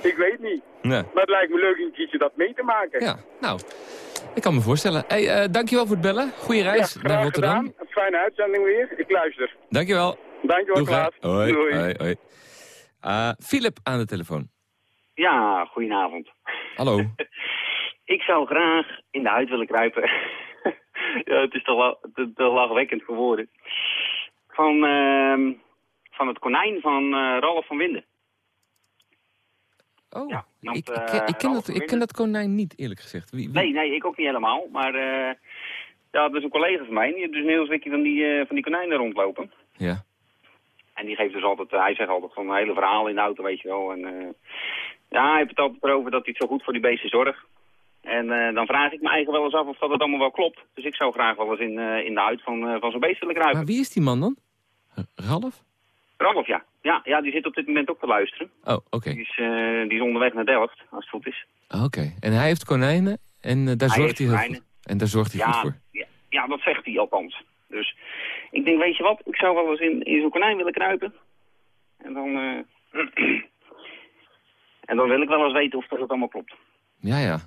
Speaker 6: ik weet niet.
Speaker 3: Nee.
Speaker 6: Maar het lijkt me leuk een keertje dat mee te maken.
Speaker 3: Ja, nou. Ik kan me voorstellen. Hey, eh, dankjewel voor het bellen. Goeie reis
Speaker 6: ja,
Speaker 3: naar Rotterdam.
Speaker 6: gedaan. Een fijne uitzending weer. Ik luister.
Speaker 3: Dankjewel.
Speaker 6: Dankjewel. Klaas.
Speaker 3: Hoi,
Speaker 6: Doei.
Speaker 3: hoi, hoi. Ah, Philip aan de telefoon.
Speaker 7: Ja, goedenavond.
Speaker 3: Hallo.
Speaker 7: Ik zou graag in de huid willen kruipen. ja, het is toch wel te, te lachwekkend voor woorden. Van, ehm, van het konijn van eh Ralf van Winden.
Speaker 3: Oh,
Speaker 7: Ja, want,
Speaker 3: ik, ik,
Speaker 7: eh,
Speaker 3: ken, ik, ken dat, ik ken dat konijn niet, eerlijk gezegd. Wie, wie-
Speaker 7: Nee, nee, ik ook niet helemaal. Maar eh ja, dat is een collega van mij. Die heeft dus een heel zwikje van die, van die konijnen rondlopen.
Speaker 3: Ja.
Speaker 7: En die geeft dus altijd, hij zegt altijd van een hele verhaal in de auto, weet je wel. En ja, hij heeft het altijd erover dat hij zo goed voor die beesten zorgt. En eh, dan vraag ik me eigenlijk wel eens af of dat het allemaal wel klopt. Dus ik zou graag wel eens in, eh, in de huid van, eh, van zo'n beest willen kruipen.
Speaker 3: Maar wie is die man dan? Ralf?
Speaker 7: Ralf, ja. ja. Ja, die zit op dit moment ook te luisteren.
Speaker 3: Oh, oké.
Speaker 7: Die is, die is onderweg naar Delft, als het goed is.
Speaker 3: Oké. En hij heeft konijnen en daar
Speaker 7: Hij
Speaker 3: zorgt hij heel goed En daar zorgt hij goed voor.
Speaker 7: ja, ja, dat zegt hij althans. Dus ik denk, weet je wat, ik zou wel eens in, in zo'n konijn willen kruipen. En dan, en dan wil ik wel eens weten of dat het allemaal klopt.
Speaker 3: Ja, ja.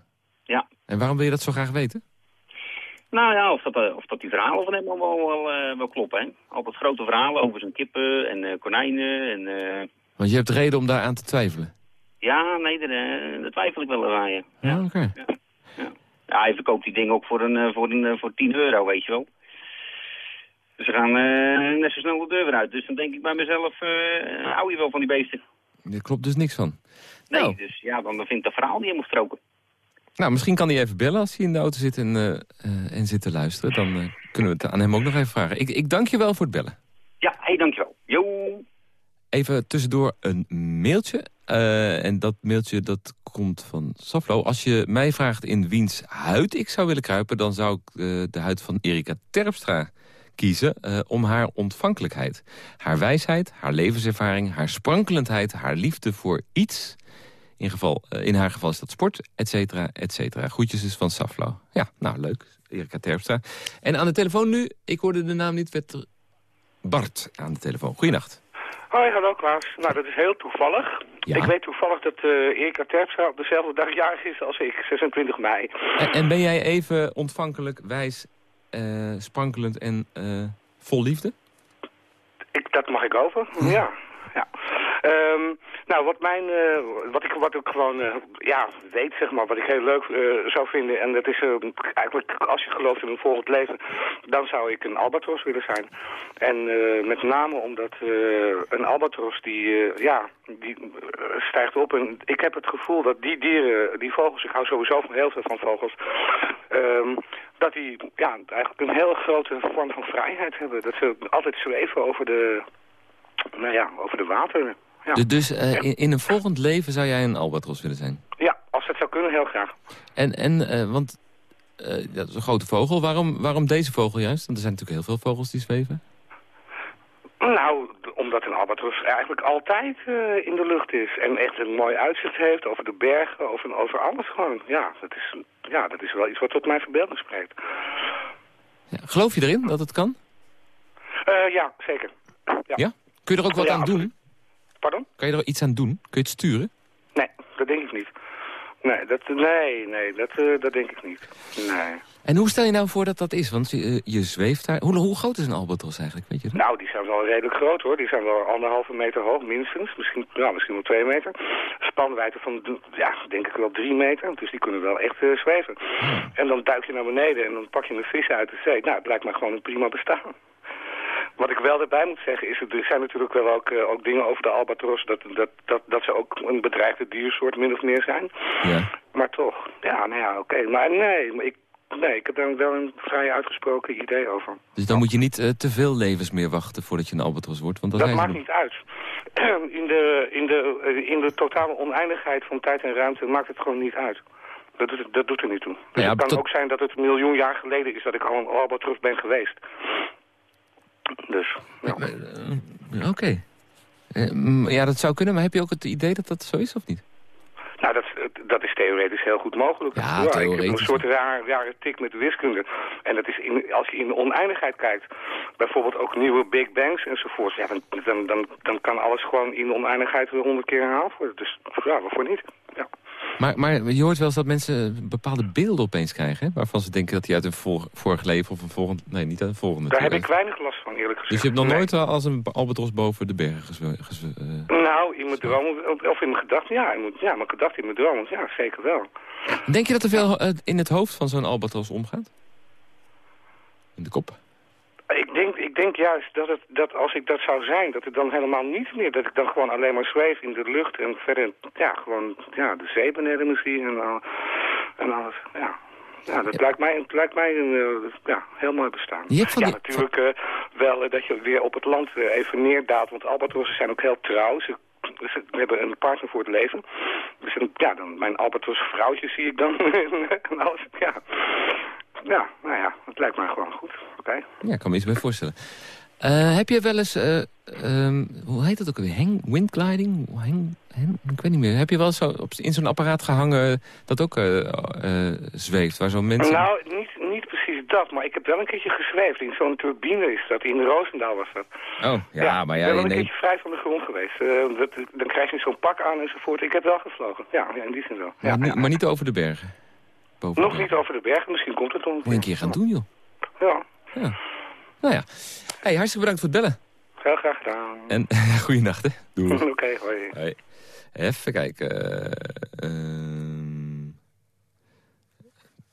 Speaker 7: Ja.
Speaker 3: En waarom wil je dat zo graag weten?
Speaker 7: Nou ja, of dat, eh, of dat die verhalen van hem allemaal wel, eh, wel kloppen. Hè? Altijd grote verhalen over zijn kippen en eh, konijnen. En,
Speaker 3: Want je hebt reden om daar aan te twijfelen.
Speaker 7: ja, nee, daar, daar twijfel ik wel aan je.
Speaker 3: Ja, oké.
Speaker 7: Ja, hij verkoopt die dingen ook voor, een, voor, een, voor 10 euro, weet je wel. Dus ze gaan net zo snel de deur weer uit. Dus dan denk ik bij mezelf, hou je wel van die beesten?
Speaker 3: Daar klopt dus niks van.
Speaker 7: Nee,
Speaker 3: Nou.
Speaker 7: dus ja, dan vind ik dat verhaal niet helemaal stroken.
Speaker 3: Nou, misschien kan hij even bellen als hij in de auto zit en, eh, eh, en zit te luisteren. Dan eh, kunnen we het aan hem ook nog even vragen. Ik, ik dank je wel voor het bellen.
Speaker 7: Ja, hé, hey, dankjewel. Jo.
Speaker 3: Even tussendoor een mailtje. En dat mailtje dat komt van Saflo. Als je mij vraagt in wiens huid ik zou willen kruipen... dan zou ik de huid van Erika Terpstra kiezen om haar ontvankelijkheid. Haar wijsheid, haar levenservaring, haar sprankelendheid... haar liefde voor iets. In, geval, eh, in haar geval is dat sport, et cetera, et cetera. Groetjes dus van Saflo. Ja, nou leuk. Erika Terpstra. En aan de telefoon nu, ik hoorde de naam niet, werd er Bart aan de telefoon. Goeienacht.
Speaker 8: Hoi, hallo Klaas. Nou, dat is heel toevallig.
Speaker 3: Ja.
Speaker 8: Ik weet toevallig dat eh Erika Terpstra op dezelfde dag jarig is als ik, 26 mei.
Speaker 3: En, en ben jij even ontvankelijk, wijs, eh, sprankelend en vol liefde?
Speaker 8: Ik, dat mag ik over, ja. Ja. Ehm, nou, wat, mijn, eh, wat, ik, wat ik gewoon eh, ja, weet, zeg maar, wat ik heel leuk eh, zou vinden... en dat is eigenlijk, als je gelooft in een volgend leven... dan zou ik een albatros willen zijn. En met name omdat een albatros, die, ja, die stijgt op. En ik heb het gevoel dat die dieren, die vogels... ik hou sowieso van heel veel van vogels... ehm, dat die ja, eigenlijk een heel grote vorm van vrijheid hebben. Dat ze altijd zweven over de, nou ja, over de wateren. Ja.
Speaker 3: Du- Dus eh, in, in een volgend leven zou jij een albatros willen zijn?
Speaker 8: ja, als dat zou kunnen, heel graag.
Speaker 3: En, en eh, want eh, dat is een grote vogel. Waarom, waarom deze vogel juist? Want er zijn natuurlijk heel veel vogels die zweven.
Speaker 8: Nou, omdat een albatros eigenlijk altijd in de lucht is. En echt een mooi uitzicht heeft over de bergen, over, over alles gewoon. Ja dat, is, ja, dat is wel iets wat tot mijn verbeelding spreekt.
Speaker 3: Ja, geloof je erin dat het kan?
Speaker 8: Ja, zeker. Ja.
Speaker 3: Ja? Kun je er ook wat
Speaker 8: Ja,
Speaker 3: aan doen?
Speaker 8: Pardon?
Speaker 3: Kan je er iets aan doen? Kun je het sturen?
Speaker 8: Nee, dat denk ik niet. Nee, dat, nee, nee dat, eh, dat denk ik niet. Nee.
Speaker 3: En hoe stel je nou voor dat dat is? Want je, eh, je zweeft daar... Hoe, hoe groot is een albatros eigenlijk? Weet je dat?
Speaker 8: Nou, die zijn wel redelijk groot hoor. Die zijn wel anderhalve meter hoog, minstens. Misschien, ja, misschien wel twee meter. Spanwijdte van, ja, denk ik wel drie meter. Dus die kunnen wel echt eh, zweven. En dan duik je naar beneden en dan pak je een vis uit de zee. Nou, het lijkt me gewoon een prima bestaan. Wat ik wel erbij moet zeggen is, er zijn natuurlijk wel ook, eh, ook dingen over de albatros... Dat, dat, dat, dat ze ook een bedreigde diersoort min of meer zijn.
Speaker 3: Ja.
Speaker 8: Maar toch, ja, nou ja, oké. Maar nee, ik, nee, ik heb daar wel een vrij uitgesproken idee over.
Speaker 3: Dus dan moet je niet eh, te veel levens meer wachten voordat je een albatros wordt. Want
Speaker 8: Dat
Speaker 3: ze
Speaker 8: maakt niet uit. In de, in, de, eh, in de totale oneindigheid van tijd en ruimte maakt het gewoon niet uit. Dat doet, dat doet er niet toe. Dus
Speaker 3: Ja,
Speaker 8: het kan
Speaker 3: tot-
Speaker 8: ook zijn dat het een miljoen jaar geleden is dat ik al een albatros ben geweest. Dus, ja.
Speaker 3: Eh, Oké. Eh, mm, ja, dat zou kunnen, maar heb je ook het idee dat dat zo is of niet?
Speaker 8: Nou, dat, dat is theoretisch heel goed mogelijk.
Speaker 3: Ja,
Speaker 8: Ik heb een soort raar, rare tik met de wiskunde. En dat is in, als je in de oneindigheid kijkt, bijvoorbeeld ook nieuwe Big Bangs enzovoort, ja, dan, dan, dan, dan kan alles gewoon in de oneindigheid weer honderd keer herhaald worden. Dus ja, waarvoor niet? Ja.
Speaker 3: Maar, maar je hoort wel eens dat mensen bepaalde beelden opeens krijgen... Hè? waarvan ze denken dat hij uit een vor- vorig leven of een volgend... Nee, niet uit een volgende.
Speaker 8: Daar heb ik weinig last van, eerlijk gezegd.
Speaker 3: Dus je hebt nog
Speaker 8: Nee.
Speaker 3: nooit als een albatros boven de bergen gezwe- eh.
Speaker 8: Nou, in mijn dromen, of- in mijn gedachten, ja. In mijn, ja, mijn gedachten in mijn dromen, ja, zeker wel.
Speaker 3: Denk je dat er veel eh, in het hoofd van zo'n albatros omgaat? In de kop?
Speaker 8: Ik denk, ik denk juist dat, het, dat als ik dat zou zijn, dat het dan helemaal niet meer... dat ik dan gewoon alleen maar zweef in de lucht en verder, ja, gewoon ja, de zee beneden me zie en, al, en alles, ja. Ja, dat lijkt mij, het lijkt mij een eh, ja, heel mooi bestaan.
Speaker 3: Je hebt van
Speaker 8: ja,
Speaker 3: die-
Speaker 8: natuurlijk eh, wel eh, dat je weer op het land even neerdaalt, want albatrossen zijn ook heel trouw. Ze, ze hebben een partner voor het leven. Dus ja, dan, mijn albatros vrouwtje zie ik dan en alles, ja. Ja, nou ja, het lijkt mij gewoon goed. Oké.
Speaker 3: Ja, ik kan me iets bij voorstellen. Eh, heb je wel eens, eh, ehm, hoe heet dat ook alweer? Hang, windgliding? Hang, hang- ik weet niet meer. Heb je wel eens zo op, in zo'n apparaat gehangen dat ook eh, zweeft? Waar mensen...
Speaker 8: Nou, niet, niet precies dat, maar ik heb wel een keertje gezweefd. In zo'n turbine is dat, in Roosendaal was dat.
Speaker 3: Oh, ja, maar
Speaker 8: ik
Speaker 3: ja,
Speaker 8: ben wel een keertje vrij van de grond geweest. Eh, dat, dan krijg je zo'n pak aan enzovoort. Ik heb wel gevlogen, ja, ja in die zin wel. Ja,
Speaker 3: maar,
Speaker 8: ja.
Speaker 3: maar niet over de bergen. Boven de
Speaker 8: Nog
Speaker 3: bergen.
Speaker 8: niet over de bergen, misschien komt het nog.
Speaker 3: Moet je een keer gaan doen, joh.
Speaker 8: Ja,
Speaker 3: Ja. Nou ja. Hey, hartstikke bedankt voor het bellen.
Speaker 8: heel graag gedaan.
Speaker 3: En goeienacht, hè. Doei.
Speaker 8: Oké, hoi.
Speaker 3: Hoi. Even kijken. eh, ehm,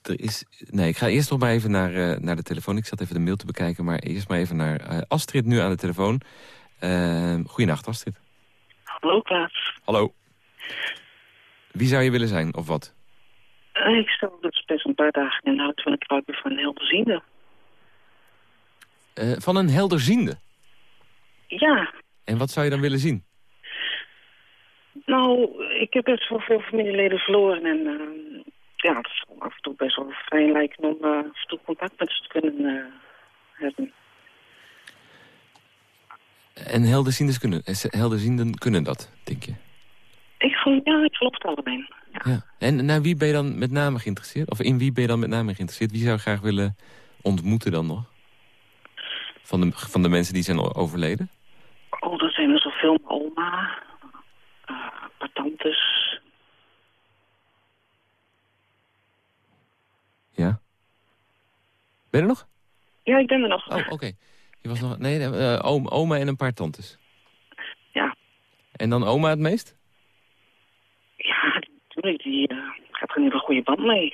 Speaker 3: er is... Nee, ik ga eerst nog maar even naar, eh, naar de telefoon. Ik zat even de mail te bekijken, maar eerst maar even naar eh, Astrid nu aan de telefoon. Uh, goeienacht, Astrid.
Speaker 9: Hallo, Klaas.
Speaker 3: Hallo. Wie zou je willen zijn, of wat?
Speaker 9: Eh, Ik stel dus best een paar dagen in auto van ik ruiken van een helderziende.
Speaker 3: Van een helderziende.
Speaker 9: Ja,
Speaker 3: En wat zou je dan willen zien?
Speaker 9: nou, ik heb best wel veel familieleden verloren en eh, ja, het is af en toe best wel fijn lijken om eh, af en toe contact met ze te kunnen eh, hebben.
Speaker 3: En helderzienden kunnen, eh, helderzienden kunnen dat, denk je?
Speaker 9: Ik geloof, ja, ik geloof het allebei.
Speaker 3: Ja. En naar wie ben je dan met name geïnteresseerd? Of in wie ben je dan met name geïnteresseerd? Wie zou je graag willen ontmoeten dan nog? Van de, van de mensen die zijn overleden?
Speaker 9: Oh, dat zijn er zoveel. Oma, eh, een paar tantes.
Speaker 3: Ja. Ben je er nog?
Speaker 9: Ja, ik ben er nog.
Speaker 3: Oh, oké. Je was nog... Nee, eh, oom- oma en een paar tantes.
Speaker 9: Ja.
Speaker 3: En dan oma het meest?
Speaker 9: Ja, natuurlijk, die eh, gaat er in ieder geval een goede band mee.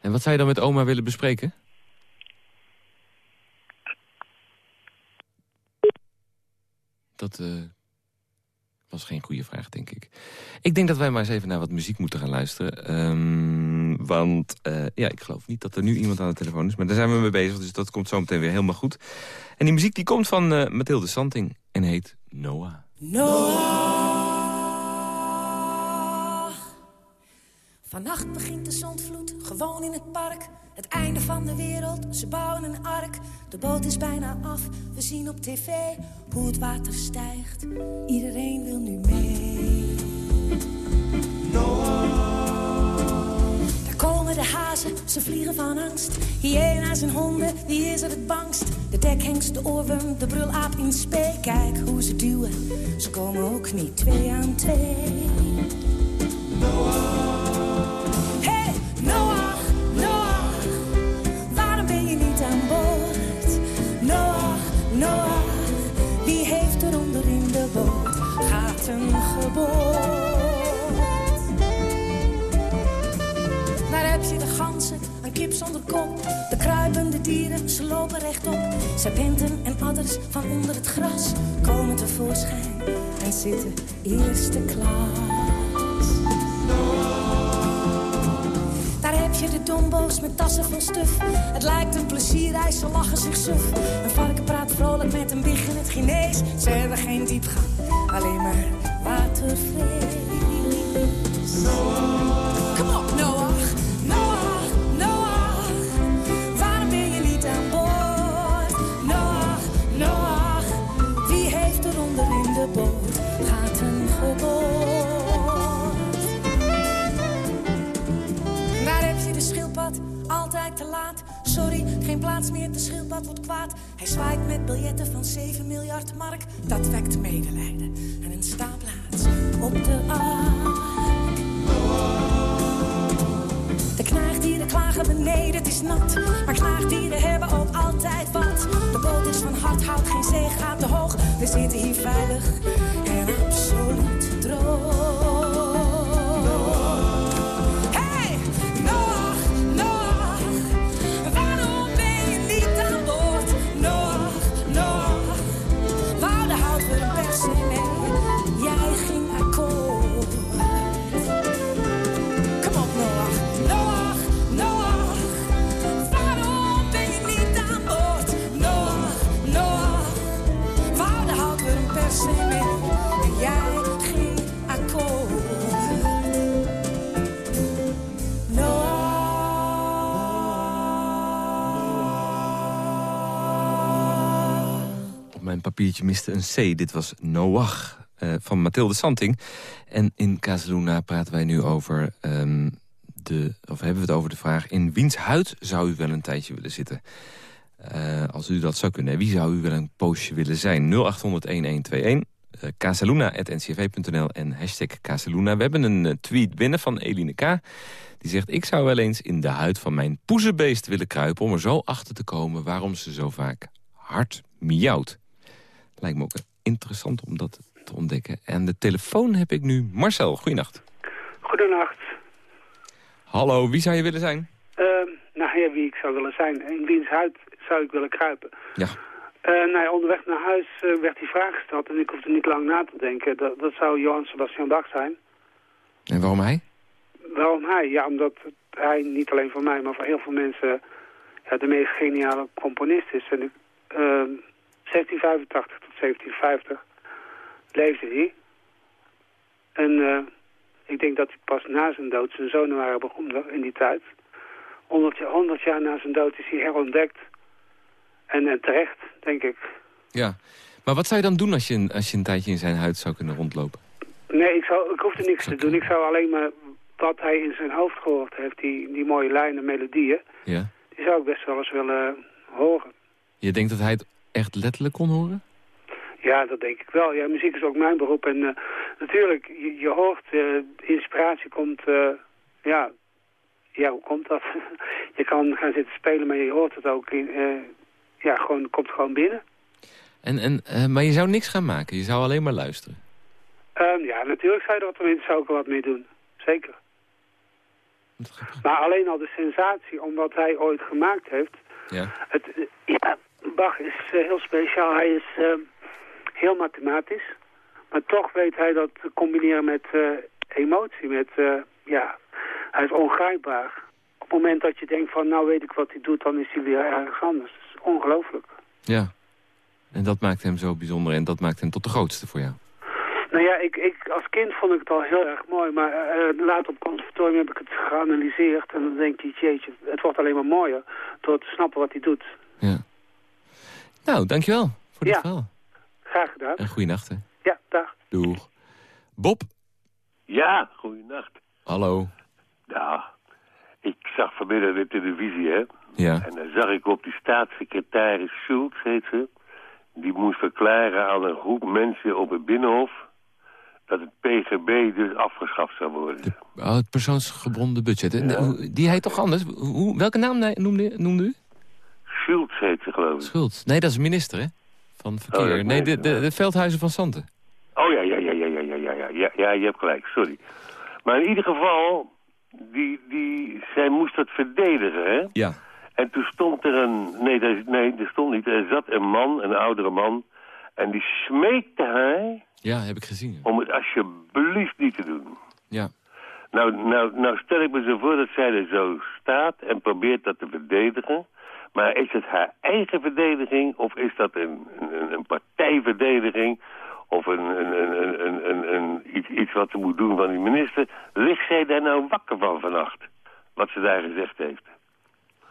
Speaker 3: En wat zou je dan met oma willen bespreken? Dat eh, was geen goede vraag, denk ik. Ik denk dat wij maar eens even naar wat muziek moeten gaan luisteren. Ehm, want eh, ja, ik geloof niet dat er nu iemand aan de telefoon is. Maar daar zijn we mee bezig, dus dat komt zo meteen weer helemaal goed. En die muziek die komt van eh Mathilde Santing en heet Noah.
Speaker 10: Vannacht begint de zondvloed, gewoon in het park. Het einde van de wereld, ze bouwen een ark. De boot is bijna af, we zien op tv hoe het water stijgt. Iedereen wil nu mee. De hazen, ze vliegen van angst. Hyena's en honden, wie is er het bangst? De dekhengst, de oorworm, de brulaap in spe. Kijk hoe ze duwen, ze komen ook niet twee aan twee. Kip zonder kop. De kruipende dieren, ze lopen rechtop. Serpenten en adders van onder het gras komen tevoorschijn en zitten eerste klas. Daar heb je de dombo's met tassen vol stuf. Het lijkt een plezierreis, ze lachen zich suf. Een varken praat vrolijk met een big in het Chinees. Ze hebben geen diepgang, alleen maar watervrees. Kom plaats meer, te schildpad wordt kwaad. Hij zwaait met biljetten van 7 miljard mark. Dat wekt medelijden en een staanplaats op de ark. De knaagdieren klagen beneden, het is nat. Maar knaagdieren hebben ook altijd wat. De boot is van hard hout, geen zee gaat te hoog. We zitten hier veilig
Speaker 3: Papiertje miste een C. Dit was Noach eh, van Mathilde Santing. En in Casaluna praten wij nu over... ehm, de, of hebben we het over de vraag... in wiens huid zou u wel een tijdje willen zitten? Eh, als u dat zou kunnen. Wie zou u wel een poosje willen zijn? 0800-1121. Uh, Casaluna.ncv.nl en hashtag Casaluna. We hebben een eh, tweet binnen van Eline K. Die zegt, ik zou wel eens in de huid van mijn poezenbeest willen kruipen... om er zo achter te komen waarom ze zo vaak hard miauwt. Lijkt me ook interessant om dat te ontdekken. En de telefoon heb ik nu. Marcel, goeienacht.
Speaker 11: Goedenacht.
Speaker 3: Hallo, wie zou je willen zijn?
Speaker 11: Ehm, nou ja, wie ik zou willen zijn. In wiens huid zou ik willen kruipen.
Speaker 3: Ja.
Speaker 11: Eh, nou ja, onderweg naar huis eh, werd die vraag gesteld en ik hoefde niet lang na te denken. Dat, dat zou Johann Sebastian Bach zijn.
Speaker 3: En waarom hij?
Speaker 11: Waarom hij? Ja, omdat hij niet alleen voor mij, maar voor heel veel mensen ja, de meest geniale componist is. En ik, ehm, 1785 tot 1750 leefde hij. En eh, ik denk dat hij pas na zijn dood zijn zonen waren begonnen in die tijd. 100 jaar, 100 jaar na zijn dood is hij herontdekt. En, en terecht, denk ik.
Speaker 3: Ja. Maar wat zou je dan doen als je, een- als je een tijdje in zijn huid zou kunnen rondlopen?
Speaker 11: Nee, ik, zou, ik hoefde niks te doen. Ik zou alleen maar wat hij in zijn hoofd gehoord heeft, die, die mooie lijnen, melodieën,
Speaker 3: Ja.
Speaker 11: die zou ik best wel eens willen horen.
Speaker 3: Je denkt dat hij het echt letterlijk kon horen?
Speaker 11: Ja, dat denk ik wel. Ja, muziek is ook mijn beroep. En eh, natuurlijk, je, je hoort, eh, inspiratie komt, eh, ja, ja, hoe komt dat? je kan gaan zitten spelen, maar je hoort het ook, in, ja, gewoon, komt gewoon binnen.
Speaker 3: En, en, maar je zou niks gaan maken, je zou alleen maar luisteren.
Speaker 11: Ehm, ja, natuurlijk zou je er wat mee, zou ik er wat mee doen. Zeker. Maar alleen al de sensatie om wat hij ooit gemaakt heeft.
Speaker 3: Ja.
Speaker 11: Het, ja, Bach is heel speciaal. Hij is eh, heel mathematisch. Maar toch weet hij dat te combineren met eh, emotie. Met, eh, ja, hij is ongrijpbaar. Op het moment dat je denkt van, nou weet ik wat hij doet, dan is hij weer ergens anders. Dat is ongelooflijk.
Speaker 3: Ja. En dat maakt hem zo bijzonder en dat maakt hem tot de grootste voor jou.
Speaker 11: Nou ja, ik, ik, als kind vond ik het al heel erg mooi, maar eh, later op conservatorium heb ik het geanalyseerd en dan denk ik, jeetje, het wordt alleen maar mooier door te snappen wat hij doet.
Speaker 3: Nou, dankjewel voor dit
Speaker 11: Ja.
Speaker 3: verhaal.
Speaker 11: Graag gedaan.
Speaker 3: En goeienacht, hè.
Speaker 11: Ja, dag.
Speaker 3: Doeg. Bob,
Speaker 12: Ja, goeienacht.
Speaker 3: hallo.
Speaker 12: Nou, ik zag vanmiddag de televisie, hè.
Speaker 3: Ja.
Speaker 12: En dan zag ik op die staatssecretaris Schultz, heet ze... die moest verklaren aan een groep mensen op het Binnenhof... dat het PGB dus afgeschaft zou worden.
Speaker 3: Oh, het persoonsgebonden budget. hè. Hoe- Die heet toch anders? Hoe, welke naam noemde, noemde u?
Speaker 12: Schultz heet ze, geloof ik.
Speaker 3: Schultz. Nee, dat is minister, hè? Van
Speaker 12: Oh,
Speaker 3: verkeer. nee, de, de, de Veldhuizen van Santen.
Speaker 12: Oh ja, ja, ja, ja, ja, ja, ja, ja, ja, je hebt gelijk, sorry. Maar in ieder geval, die, die, zij moest dat verdedigen, hè?
Speaker 3: Ja.
Speaker 12: En toen stond er een... Nee, er, nee, er stond niet. Er zat een man, een oudere man. En die smeekte haar
Speaker 3: Ja, heb ik gezien.
Speaker 12: om het alsjeblieft niet te doen.
Speaker 3: Ja.
Speaker 12: Nou, nou, nou stel ik me zo voor dat zij er zo staat en probeert dat te verdedigen. Maar is het haar eigen verdediging of is dat een, een, een partijverdediging... of een, een, een, een, een, een, een- iets, iets wat ze moet doen van die minister? Ligt zij daar nou wakker van vannacht? Wat ze daar gezegd heeft.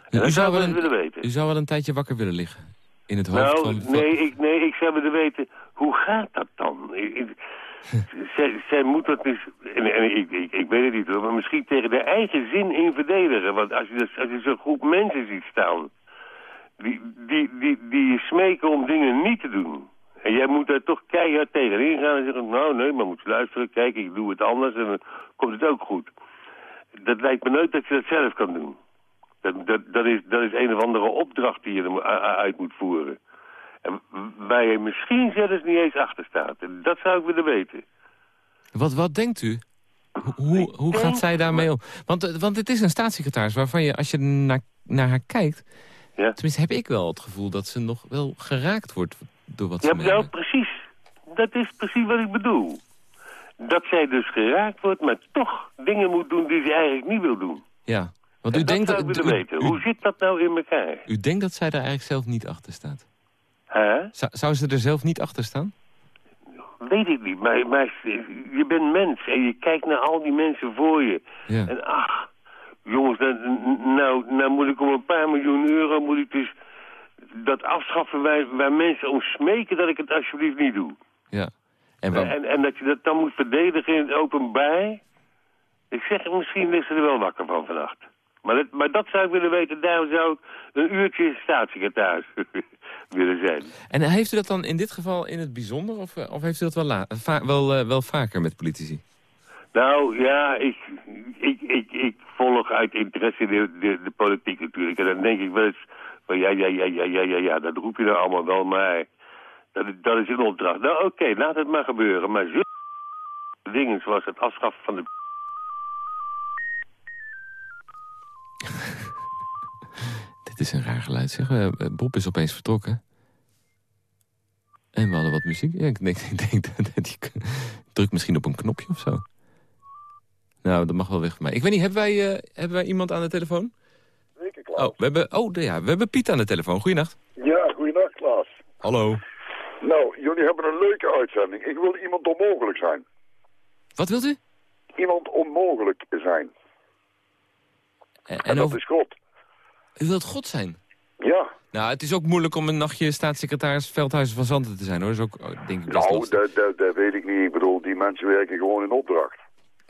Speaker 12: En
Speaker 3: U zou, wel
Speaker 12: ik willen
Speaker 3: een,
Speaker 12: weten.
Speaker 3: u zou wel een tijdje wakker willen liggen. In het hoofd
Speaker 12: Nou,
Speaker 3: van...
Speaker 12: nee, ik, nee, ik zou willen weten, hoe gaat dat dan? Ik- ik- zij, zij moet dat dus, en, en ik, ik, ik weet het niet hoor, maar misschien tegen de eigen zin in verdedigen. Want als je, als je zo'n groep mensen ziet staan, die, die, die, die smeken om dingen niet te doen. En jij moet daar toch keihard tegenin gaan en zeggen, nou nee, maar moet je luisteren, kijk, ik doe het anders en dan komt het ook goed. Dat lijkt me nooit dat je dat zelf kan doen. Dat, dat, dat, is, dat is een of andere opdracht die je er mo- u- u- uit moet voeren. En waar je misschien zelfs niet eens achter staat. En dat zou ik willen weten.
Speaker 3: Wat, wat denkt u? Hoe, hoe, gaat zij daarmee om? Want, want het is een staatssecretaris waarvan je, als je naar, naar haar kijkt... tenminste heb ik wel het gevoel dat ze nog wel geraakt wordt door wat ze
Speaker 12: Ja, nou, precies. Dat is precies wat ik bedoel. Dat zij dus geraakt wordt, maar toch dingen moet doen die ze eigenlijk niet wil doen.
Speaker 3: Ja, want
Speaker 12: En
Speaker 3: u
Speaker 12: dat
Speaker 3: denkt,
Speaker 12: zou ik
Speaker 3: dat, u,
Speaker 12: weten. Hoe zit dat nou in elkaar?
Speaker 3: u denkt dat zij daar eigenlijk zelf niet achter staat?
Speaker 12: Hè?
Speaker 3: Zou, zou ze er zelf niet achter staan?
Speaker 12: Weet ik niet, maar, maar je bent mens en je kijkt naar al die mensen voor je.
Speaker 3: Ja.
Speaker 12: En ach, jongens, nou, nou, nou moet ik om een paar miljoen euro moet ik dus dat afschaffen waar, waar mensen om smeken dat ik het alsjeblieft niet doe.
Speaker 3: Ja. En,
Speaker 12: En, en dat je dat dan moet verdedigen in het openbaar. Ik zeg, misschien is ze er wel wakker van vannacht. Maar dat, maar dat zou ik willen weten. Daarom zou ik een uurtje staatssecretaris willen zijn.
Speaker 3: en heeft u dat dan in dit geval in het bijzonder? Of, eh, of heeft u dat wel, wel, eh, wel vaker met politici?
Speaker 12: Nou ja, ik, ik, ik, volg uit interesse de, de, de politiek natuurlijk. En dan denk ik wel eens van ja, ja, ja, ja, ja, ja, ja, dat roep je nou allemaal wel, maar dat, dat is een opdracht. Nou oké, laat het maar gebeuren. Maar zo dingen zoals het afschaffen van de...
Speaker 3: Dit is een raar geluid, zeg. Eh, eh, Bob is opeens vertrokken. En we hadden wat muziek. Ja, ik denk, ik denk dat die druk misschien op een knopje of zo. Nou, dat mag wel weg van mij. Ik weet niet, hebben wij, eh, hebben wij iemand aan de telefoon?
Speaker 13: Zeker, Klaas.
Speaker 3: Oh, we hebben, oh ja, we hebben Piet aan de telefoon. Goeienacht.
Speaker 13: Ja, goeienacht, Klaas.
Speaker 3: Hallo.
Speaker 13: Nou, jullie hebben een leuke uitzending. Ik wil iemand onmogelijk zijn.
Speaker 3: Wat wilt u?
Speaker 13: Iemand onmogelijk zijn.
Speaker 3: En,
Speaker 13: En, dat
Speaker 3: over-
Speaker 13: is God.
Speaker 3: U wilt God zijn?
Speaker 13: Ja.
Speaker 3: Nou, het is ook moeilijk om een nachtje staatssecretaris Veldhuizen van Zanten te zijn, hoor. Dat is ook, oh, denk ik, best
Speaker 13: Nou, dat, dat, dat weet ik niet. Ik bedoel, die mensen werken gewoon in opdracht.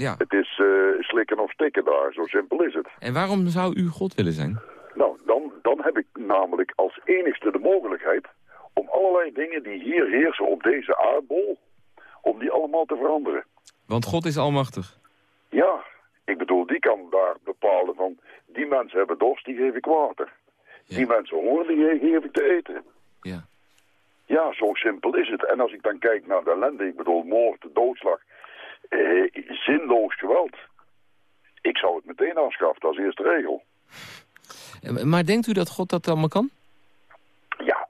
Speaker 3: Ja.
Speaker 13: Het is eh, slikken of stikken daar. Zo simpel is het.
Speaker 3: En waarom zou u God willen zijn?
Speaker 13: Nou, dan, dan heb ik namelijk als enigste de mogelijkheid om allerlei dingen die hier heersen op deze aardbol, om die allemaal te veranderen.
Speaker 3: Want God is almachtig.
Speaker 13: Ja, ik bedoel, die kan daar bepalen van... die mensen hebben dorst, die geef ik water. Die mensen honger, die ge- geef ik te eten.
Speaker 3: Ja.
Speaker 13: Ja, zo simpel is het. En als ik dan kijk naar de ellende, ik bedoel moord, doodslag... Eh, zinloos geweld. Ik zou het meteen afschaffen als eerste regel.
Speaker 3: Eh, Maar denkt u dat God dat allemaal kan?
Speaker 13: Ja,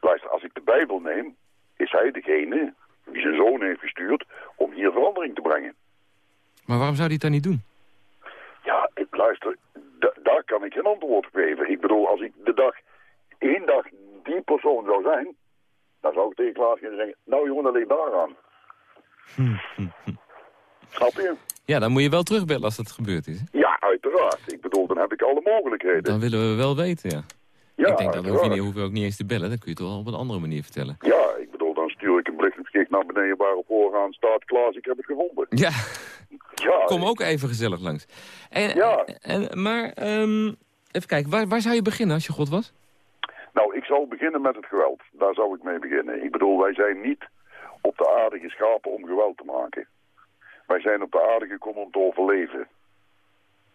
Speaker 13: luister, als ik de Bijbel neem... is hij degene die zijn zoon heeft gestuurd om hier verandering te brengen.
Speaker 3: Maar waarom zou hij het dan niet doen?
Speaker 13: Ja, ik, luister, da- daar kan ik geen antwoord op geven. Ik bedoel, als ik de dag, één dag die persoon zou zijn, dan zou ik tegen Klaas kunnen zeggen, nou jongen, dat ligt daar aan. Snap je?
Speaker 3: Ja, dan moet je wel terugbellen als dat gebeurd is. hè?
Speaker 13: Ja, uiteraard. Ik bedoel, dan heb ik alle mogelijkheden.
Speaker 3: Dan willen we wel weten, ja.
Speaker 13: Ja,
Speaker 3: ik denk, dan hoef je, niet, hoef je ook niet eens te bellen. Dan kun je het wel op een andere manier vertellen.
Speaker 13: Ja, ik bedoel, dan stuur ik een bliksemschicht naar beneden waarop vooraan staat, Klaas, ik heb het gevonden.
Speaker 3: Ja,
Speaker 13: Ja,
Speaker 3: kom ook even gezellig langs. En,
Speaker 13: Ja.
Speaker 3: en, maar, ehm, even kijken, waar, waar zou je beginnen als je God was?
Speaker 13: Nou, ik zal beginnen met het geweld. Daar zou ik mee beginnen. Ik bedoel, wij zijn niet op de aarde geschapen om geweld te maken. Wij zijn op de aarde gekomen om te overleven.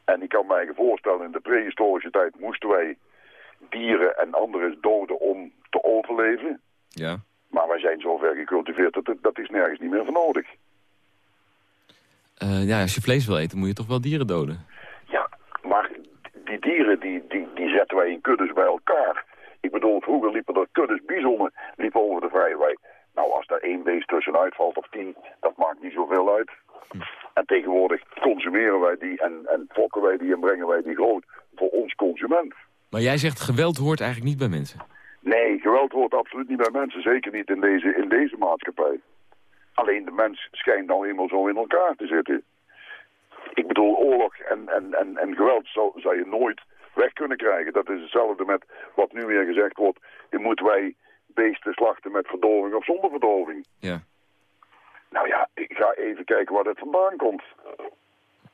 Speaker 13: En ik kan me eigen voorstellen, in de prehistorische tijd moesten wij dieren en anderen doden om te overleven.
Speaker 3: Ja.
Speaker 13: Maar wij zijn zover gecultiveerd dat dat is nergens niet meer voor nodig.
Speaker 3: Eh, ja, als je vlees wil eten, moet je toch wel dieren doden?
Speaker 13: Maar die dieren, die, die, die zetten wij in kuddes bij elkaar. Ik bedoel, vroeger liepen er kuddes bisonnen liepen over de vrije wei. Nou, als daar één beest tussenuit valt of tien, dat maakt niet zoveel uit. En tegenwoordig consumeren wij die en, en fokken wij die en brengen wij die groot voor ons consument.
Speaker 3: Maar jij zegt geweld hoort eigenlijk niet bij mensen.
Speaker 13: Nee, geweld hoort absoluut niet bij mensen. Zeker niet in deze, in deze maatschappij. Alleen de mens schijnt nou eenmaal zo in elkaar te zitten. Ik bedoel, oorlog en, en, en, en geweld zou, zou je nooit weg kunnen krijgen. Dat is hetzelfde met wat nu weer gezegd wordt. Moeten wij beesten slachten met verdoving of zonder verdoving?
Speaker 3: Ja.
Speaker 13: Nou ja, ik ga even kijken waar dat vandaan komt.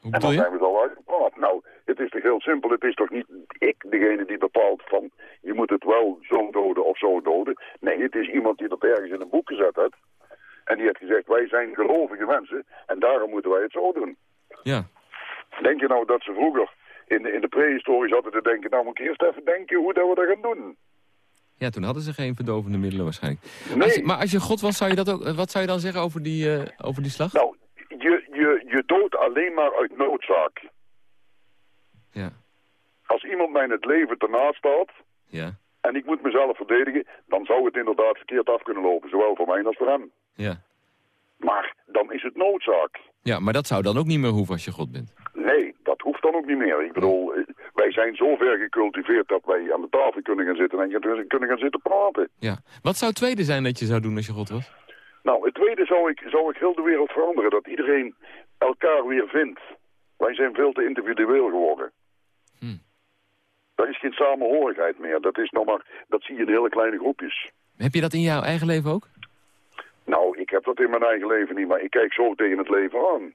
Speaker 3: Hoe
Speaker 13: en dan zijn we het al uitgepraat. Nou, het is toch heel simpel. Het is toch niet ik degene die bepaalt van... je moet het wel zo doden of zo doden. Nee, het is iemand die dat ergens in een boek gezet heeft. En die heeft gezegd, wij zijn gelovige mensen... en daarom moeten wij het zo doen.
Speaker 3: Ja.
Speaker 13: Denk je nou dat ze vroeger in, de- in de prehistorie zaten te denken, nou moet ik eerst even denken hoe dat we dat gaan doen.
Speaker 3: Ja, toen hadden ze geen verdovende middelen waarschijnlijk.
Speaker 13: Nee.
Speaker 3: Als je- maar als je God was, zou je dat ook, wat zou je dan zeggen over die, eh, over die slag?
Speaker 13: Nou, je, je, je doodt alleen maar uit noodzaak.
Speaker 3: Ja.
Speaker 13: Als iemand mij in het leven ernaast staat
Speaker 3: Ja.
Speaker 13: en ik moet mezelf verdedigen, dan zou het inderdaad verkeerd af kunnen lopen, zowel voor mij als voor hem.
Speaker 3: Ja.
Speaker 13: Maar dan is het noodzaak.
Speaker 3: ja, maar dat zou dan ook niet meer hoeven als je God bent.
Speaker 13: Nee, dat hoeft dan ook niet meer. Ik bedoel, eh, wij zijn zo ver gecultiveerd dat wij aan de tafel kunnen gaan zitten en kunnen gaan zitten praten.
Speaker 3: Ja. Wat zou het tweede zijn dat je zou doen als je God was?
Speaker 13: Nou, het tweede zou ik, zou ik heel de wereld veranderen. Dat iedereen elkaar weer vindt. Wij zijn veel te individueel geworden. Er is geen samenhorigheid meer. Dat, is nog maar, dat zie je in hele kleine groepjes.
Speaker 3: Heb je dat in jouw eigen leven ook?
Speaker 13: Nou, ik heb dat in mijn eigen leven niet, maar ik kijk zo tegen het leven aan.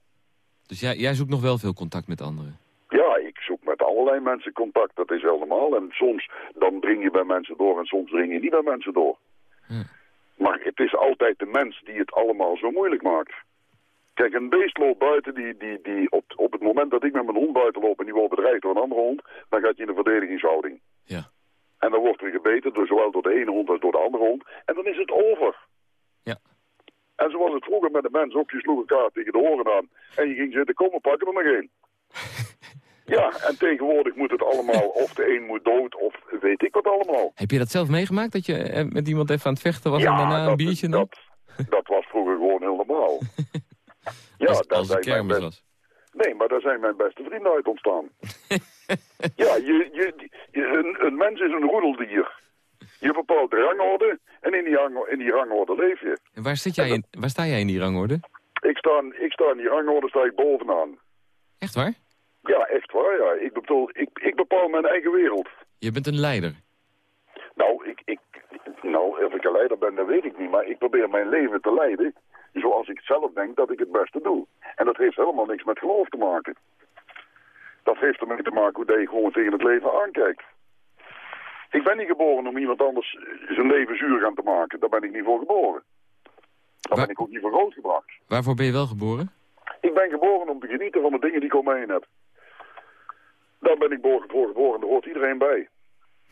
Speaker 3: Dus jij, jij zoekt nog wel veel contact met anderen?
Speaker 13: Ja, ik zoek met allerlei mensen contact, dat is helemaal. En soms dan dring je bij mensen door en soms dring je niet bij mensen door. Maar het is altijd de mens die het allemaal zo moeilijk maakt. Kijk, een beest loopt buiten, die, die, die op, op het moment dat ik met mijn hond buiten loop en die wordt bedreigd door een andere hond, dan gaat hij in een verdedigingshouding.
Speaker 3: Ja.
Speaker 13: En dan wordt er gebeten, door, zowel door de ene hond als door de andere hond. En dan is het over.
Speaker 3: Ja.
Speaker 13: En zoals het vroeger met de mens ook, je sloeg elkaar tegen de oren aan. En je ging zitten, kom, we pakken er nog één. ja, en tegenwoordig moet het allemaal, of de een moet dood, of weet ik wat allemaal.
Speaker 3: Heb je dat zelf meegemaakt, dat je eh, met iemand even aan het vechten was en daarna een biertje nam?
Speaker 13: Dat was vroeger gewoon heel normaal. ja,
Speaker 3: als als kermis was.
Speaker 13: Nee, maar daar zijn mijn beste vrienden uit ontstaan. ja, je, je, je- een, een mens is een roedeldier. Je bepaalt de rangorde en in die, in die rangorde leef je.
Speaker 3: En waar, zit jij in, waar sta jij in die rangorde?
Speaker 13: Ik sta, ik sta in die rangorde sta ik bovenaan.
Speaker 3: Echt waar?
Speaker 13: Ja, echt waar, ja. Ik, bedoel, ik, ik bepaal mijn eigen wereld.
Speaker 3: Je bent een leider.
Speaker 13: Nou, ik, ik, nou, of ik een leider ben, dat weet ik niet. Maar ik probeer mijn leven te leiden zoals ik zelf denk dat ik het beste doe. En dat heeft helemaal niks met geloof te maken. Dat heeft ermee te maken hoe je gewoon tegen het leven aankijkt. Ik ben niet geboren om iemand anders zijn leven zuur gaan te maken. Daar ben ik niet voor geboren. Daar ben ik ook niet voor grootgebracht.
Speaker 3: Waarvoor ben je wel geboren?
Speaker 13: Ik ben geboren om te genieten van de dingen die ik om me heen heb. Daar ben ik voor geboren, daar hoort iedereen bij.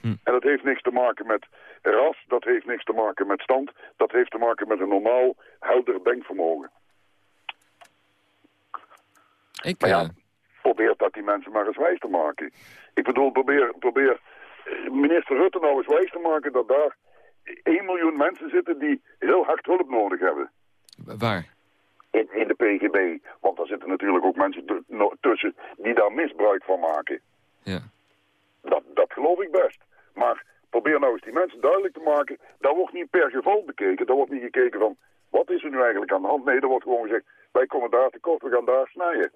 Speaker 13: En dat heeft niks te maken met ras, dat heeft niks te maken met stand, dat heeft te maken met een normaal, helder denkvermogen.
Speaker 3: Ik,
Speaker 13: ja,
Speaker 3: eh,
Speaker 13: probeer dat die mensen maar eens wijs te maken. Ik bedoel, probeer, probeer eh, minister Rutte nou eens wijs te maken dat daar 1 miljoen mensen zitten die heel hard hulp nodig hebben.
Speaker 3: waar?
Speaker 13: in, in de PGB. Want daar zitten natuurlijk ook mensen tussen die daar misbruik van maken.
Speaker 3: Ja.
Speaker 13: Dat, dat geloof ik best. Maar probeer nou eens die mensen duidelijk te maken. Daar wordt niet per geval bekeken. Daar wordt niet gekeken van, wat is er nu eigenlijk aan de hand? Nee, er wordt gewoon gezegd, wij komen daar tekort, we gaan daar snijden.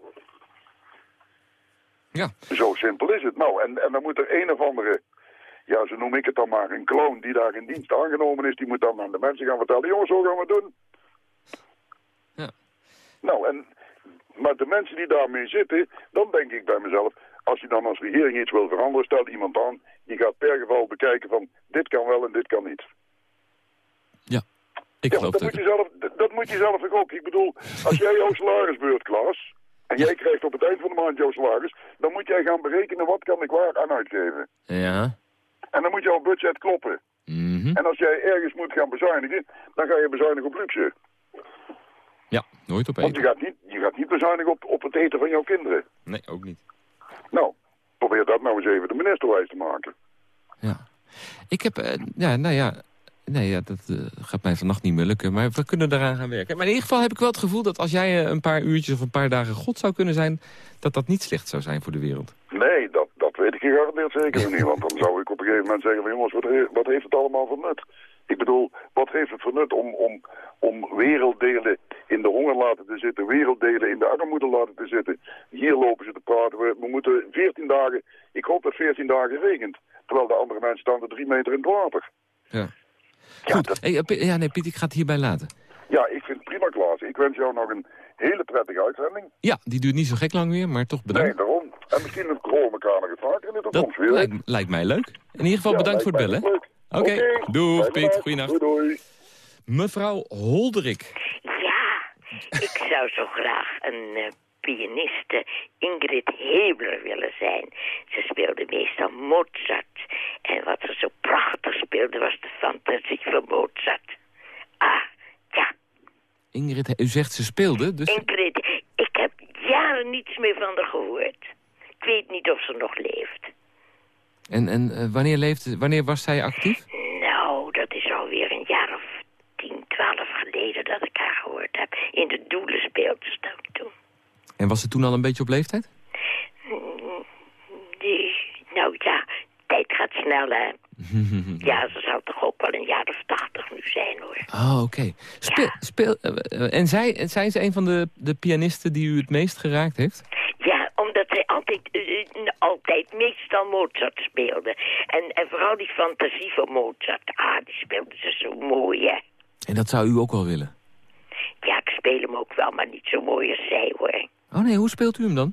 Speaker 3: Ja.
Speaker 13: Zo simpel is het. Nou, en, en dan moet er een of andere, ja, zo noem ik het dan maar, een clown die daar in dienst aangenomen is, die moet dan aan de mensen gaan vertellen, jongens, zo gaan we het doen.
Speaker 3: Ja.
Speaker 13: Nou, en, maar de mensen die daarmee zitten, dan denk ik bij mezelf, als je dan als regering iets wil veranderen, stel iemand aan, die gaat per geval bekijken van, dit kan wel en dit kan niet.
Speaker 3: Ik
Speaker 13: ja,
Speaker 3: geloof
Speaker 13: dat, moet je zelf, dat, dat moet je zelf ook. Ik bedoel, als jij jouw salarisbeurt, Klaas, en jij krijgt op het eind van de maand jouw salaris, dan moet jij gaan berekenen wat kan ik waar aan uitgeven.
Speaker 3: Ja.
Speaker 13: En dan moet jouw budget kloppen.
Speaker 3: Mhm.
Speaker 13: En als jij ergens moet gaan bezuinigen, dan ga je bezuinigen op luxe.
Speaker 3: Ja, nooit op
Speaker 13: Want je
Speaker 3: eten.
Speaker 13: gaat niet, je gaat niet bezuinigen op, op het eten van jouw kinderen.
Speaker 3: Nee, ook niet.
Speaker 13: Nou, probeer dat nou eens even de minister wijs te maken.
Speaker 3: Ik heb, eh, ja, nou ja, nee, ja, dat eh, gaat mij vannacht niet meer lukken. Maar we kunnen eraan gaan werken. Maar in ieder geval heb ik wel het gevoel dat als jij eh, een paar uurtjes of een paar dagen God zou kunnen zijn... dat dat niet slecht zou zijn voor de wereld.
Speaker 13: Nee, dat, gegarandeerd zeker niet. Want dan zou ik op een gegeven moment zeggen van jongens, wat, wat heeft het allemaal voor nut? Ik bedoel, wat heeft het voor nut om, om, om werelddelen in de honger laten te zitten, werelddelen in de armoede laten te zitten? Hier lopen ze te praten. We, we moeten 14 dagen, ik hoop dat 14 dagen regent. Terwijl de andere mensen staan er drie meter in het water.
Speaker 3: Ja. Goed. Hey, eh, ja, nee, Piet, ik ga het hierbij laten.
Speaker 13: Ja, ik vind het prima Klaas. Ik wens jou nog een hele prettige uitzending.
Speaker 3: Ja, die duurt niet zo gek lang weer, maar toch bedankt.
Speaker 13: Nee, daarom. En misschien horen we elkaar nog eens vaker in de
Speaker 3: dat
Speaker 13: toekomst weer.
Speaker 3: lijkt, lijkt mij leuk. In ieder geval
Speaker 13: Ja,
Speaker 3: bedankt voor het bellen. Oké, doeg Piet,
Speaker 13: nacht.
Speaker 3: goeienacht.
Speaker 13: Doei, doei.
Speaker 3: Mevrouw Holderik.
Speaker 14: Ja, ik zou zo graag een eh, pianiste Ingrid Hebler willen zijn. Ze speelde meestal Mozart. En wat ze zo prachtig speelde was de fantasie van Mozart. Ah, ja,
Speaker 3: Ingrid, u zegt ze speelde, dus...
Speaker 14: Ingrid. Ik heb jaren niets meer van haar gehoord. Ik weet niet of ze nog leeft.
Speaker 3: En, en eh, wanneer, leefde, wanneer was zij actief?
Speaker 14: Nou, dat is alweer een jaar of tien, twaalf geleden dat ik haar gehoord heb. In de doelen speelde ze dat toen.
Speaker 3: En was ze toen al een beetje op leeftijd?
Speaker 14: Mm, Die, nou ja, tijd gaat snel, hè. Ja, ze zou toch ook wel een jaar of tachtig zijn, hoor.
Speaker 3: Oh, oké. Speel, speel, eh, eh, en zij, zijn ze een van de, de pianisten die u het meest geraakt heeft?
Speaker 14: Ja, omdat zij altijd, eh, altijd meestal Mozart speelde. En, en vooral die fantasie van Mozart. Ah, die speelde ze zo mooi, hè.
Speaker 3: En dat zou u ook wel willen?
Speaker 14: Ja, ik speel hem ook wel, maar niet zo mooi als zij, hoor.
Speaker 3: Oh nee, hoe speelt u hem dan?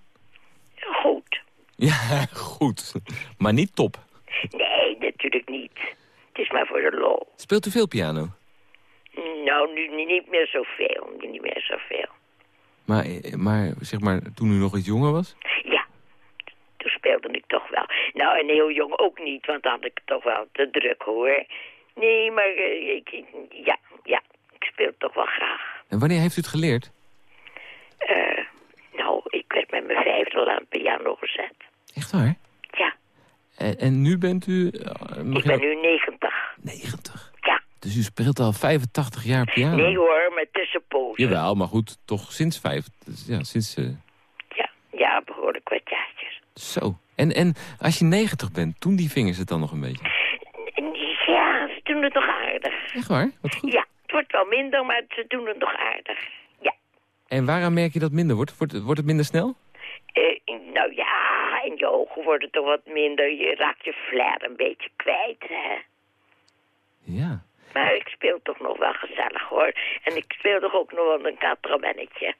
Speaker 14: Goed.
Speaker 3: Ja, goed. Maar niet top.
Speaker 14: Nee, is maar voor de lol.
Speaker 3: Speelt u veel piano?
Speaker 14: Nou, nu niet meer zoveel. Nu niet meer zoveel.
Speaker 3: Maar, maar zeg maar, toen u nog iets jonger was?
Speaker 14: Ja, toen speelde ik toch wel. Nou, en heel jong ook niet, want dan had ik het toch wel te druk, hoor. Nee, maar eh, ik, ja, ja, ik speel toch wel graag.
Speaker 3: En wanneer heeft u het geleerd?
Speaker 14: Eh, nou, ik werd met mijn vijfde al aan het piano gezet.
Speaker 3: Echt waar?
Speaker 14: Ja.
Speaker 3: En, en nu bent u... eh,
Speaker 14: ik ben
Speaker 3: dat-
Speaker 14: nu 90.
Speaker 3: 90?
Speaker 14: Ja.
Speaker 3: Dus u speelt al 85 jaar piano?
Speaker 14: Nee hoor, met tussenpozen.
Speaker 3: Jawel, maar goed, toch sinds vijf... Ja, sinds... eh,
Speaker 14: Ja, behoorlijk wat jaartjes.
Speaker 3: zo. En, en als je 90 bent, toen die vingers het dan nog een beetje?
Speaker 14: Ja, ze doen het nog aardig.
Speaker 3: Echt waar? Wat goed.
Speaker 14: Ja, het wordt wel minder, maar ze doen het nog aardig.
Speaker 3: En waaraan merk je dat het minder wordt? Wordt, het- wordt het minder snel?
Speaker 14: Eh, nou ja, in je ogen wordt het toch wat minder. Je raakt je flair een beetje kwijt, hè.
Speaker 3: Ja.
Speaker 14: Maar ik speel toch nog wel gezellig, hoor. En ik speel toch ook nog wel een katramennetje.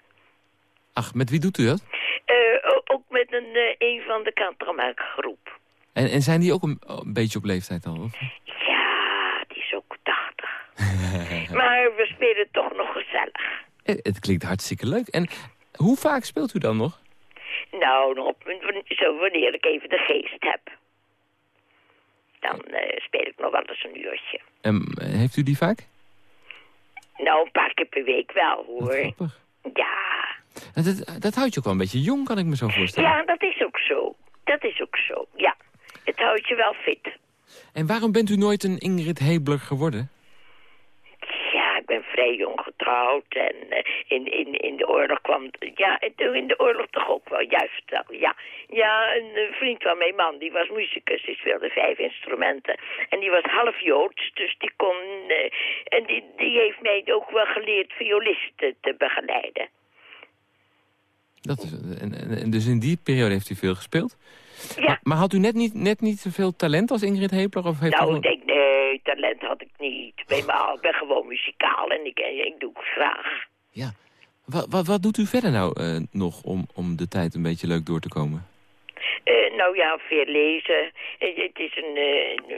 Speaker 3: Ach, met wie doet u dat?
Speaker 14: Eh, ook met een, eh, een van de katramengroep.
Speaker 3: En, en zijn die ook een, een beetje op leeftijd al? of?
Speaker 14: Ja, die is ook 80. Maar we spelen toch nog gezellig.
Speaker 3: Het klinkt hartstikke leuk. En hoe vaak speelt u dan nog?
Speaker 14: Nou, nog op, zo wanneer ik even de geest heb. Dan eh, speel ik nog wel eens een uurtje.
Speaker 3: En eh, heeft u die vaak?
Speaker 14: Nou, een paar keer per week wel, hoor. Ja.
Speaker 3: Dat, dat, dat houdt je ook wel een beetje jong, kan ik me zo voorstellen.
Speaker 14: ja, dat is ook zo. Dat is ook zo, ja. Het houdt je wel fit.
Speaker 3: En waarom bent u nooit een Ingrid Hebler geworden?
Speaker 14: Vrij jong getrouwd en eh, in, in, in de oorlog kwam... Ja, en toen in de oorlog toch ook wel, juist wel, ja. Ja, een vriend van mijn man, die was muzikus, die speelde vijf instrumenten. En die was half Joods, dus die kon... eh, en die, die heeft mij ook wel geleerd violisten te begeleiden.
Speaker 3: Dat is, en, dus in die periode heeft u veel gespeeld? Ja. Maar, maar had u net niet, net niet zoveel talent als Ingrid Hebler? Of heeft u
Speaker 14: Nou,
Speaker 3: gewoon-
Speaker 14: ik denk, talent had ik niet. Ik ben, maar, ik ben gewoon muzikaal en ik, ik doe het graag.
Speaker 3: Wat, wat, wat doet u verder nou eh, nog om, om de tijd een beetje leuk door te komen?
Speaker 14: Eh, nou ja, veel lezen. Eh, het is een,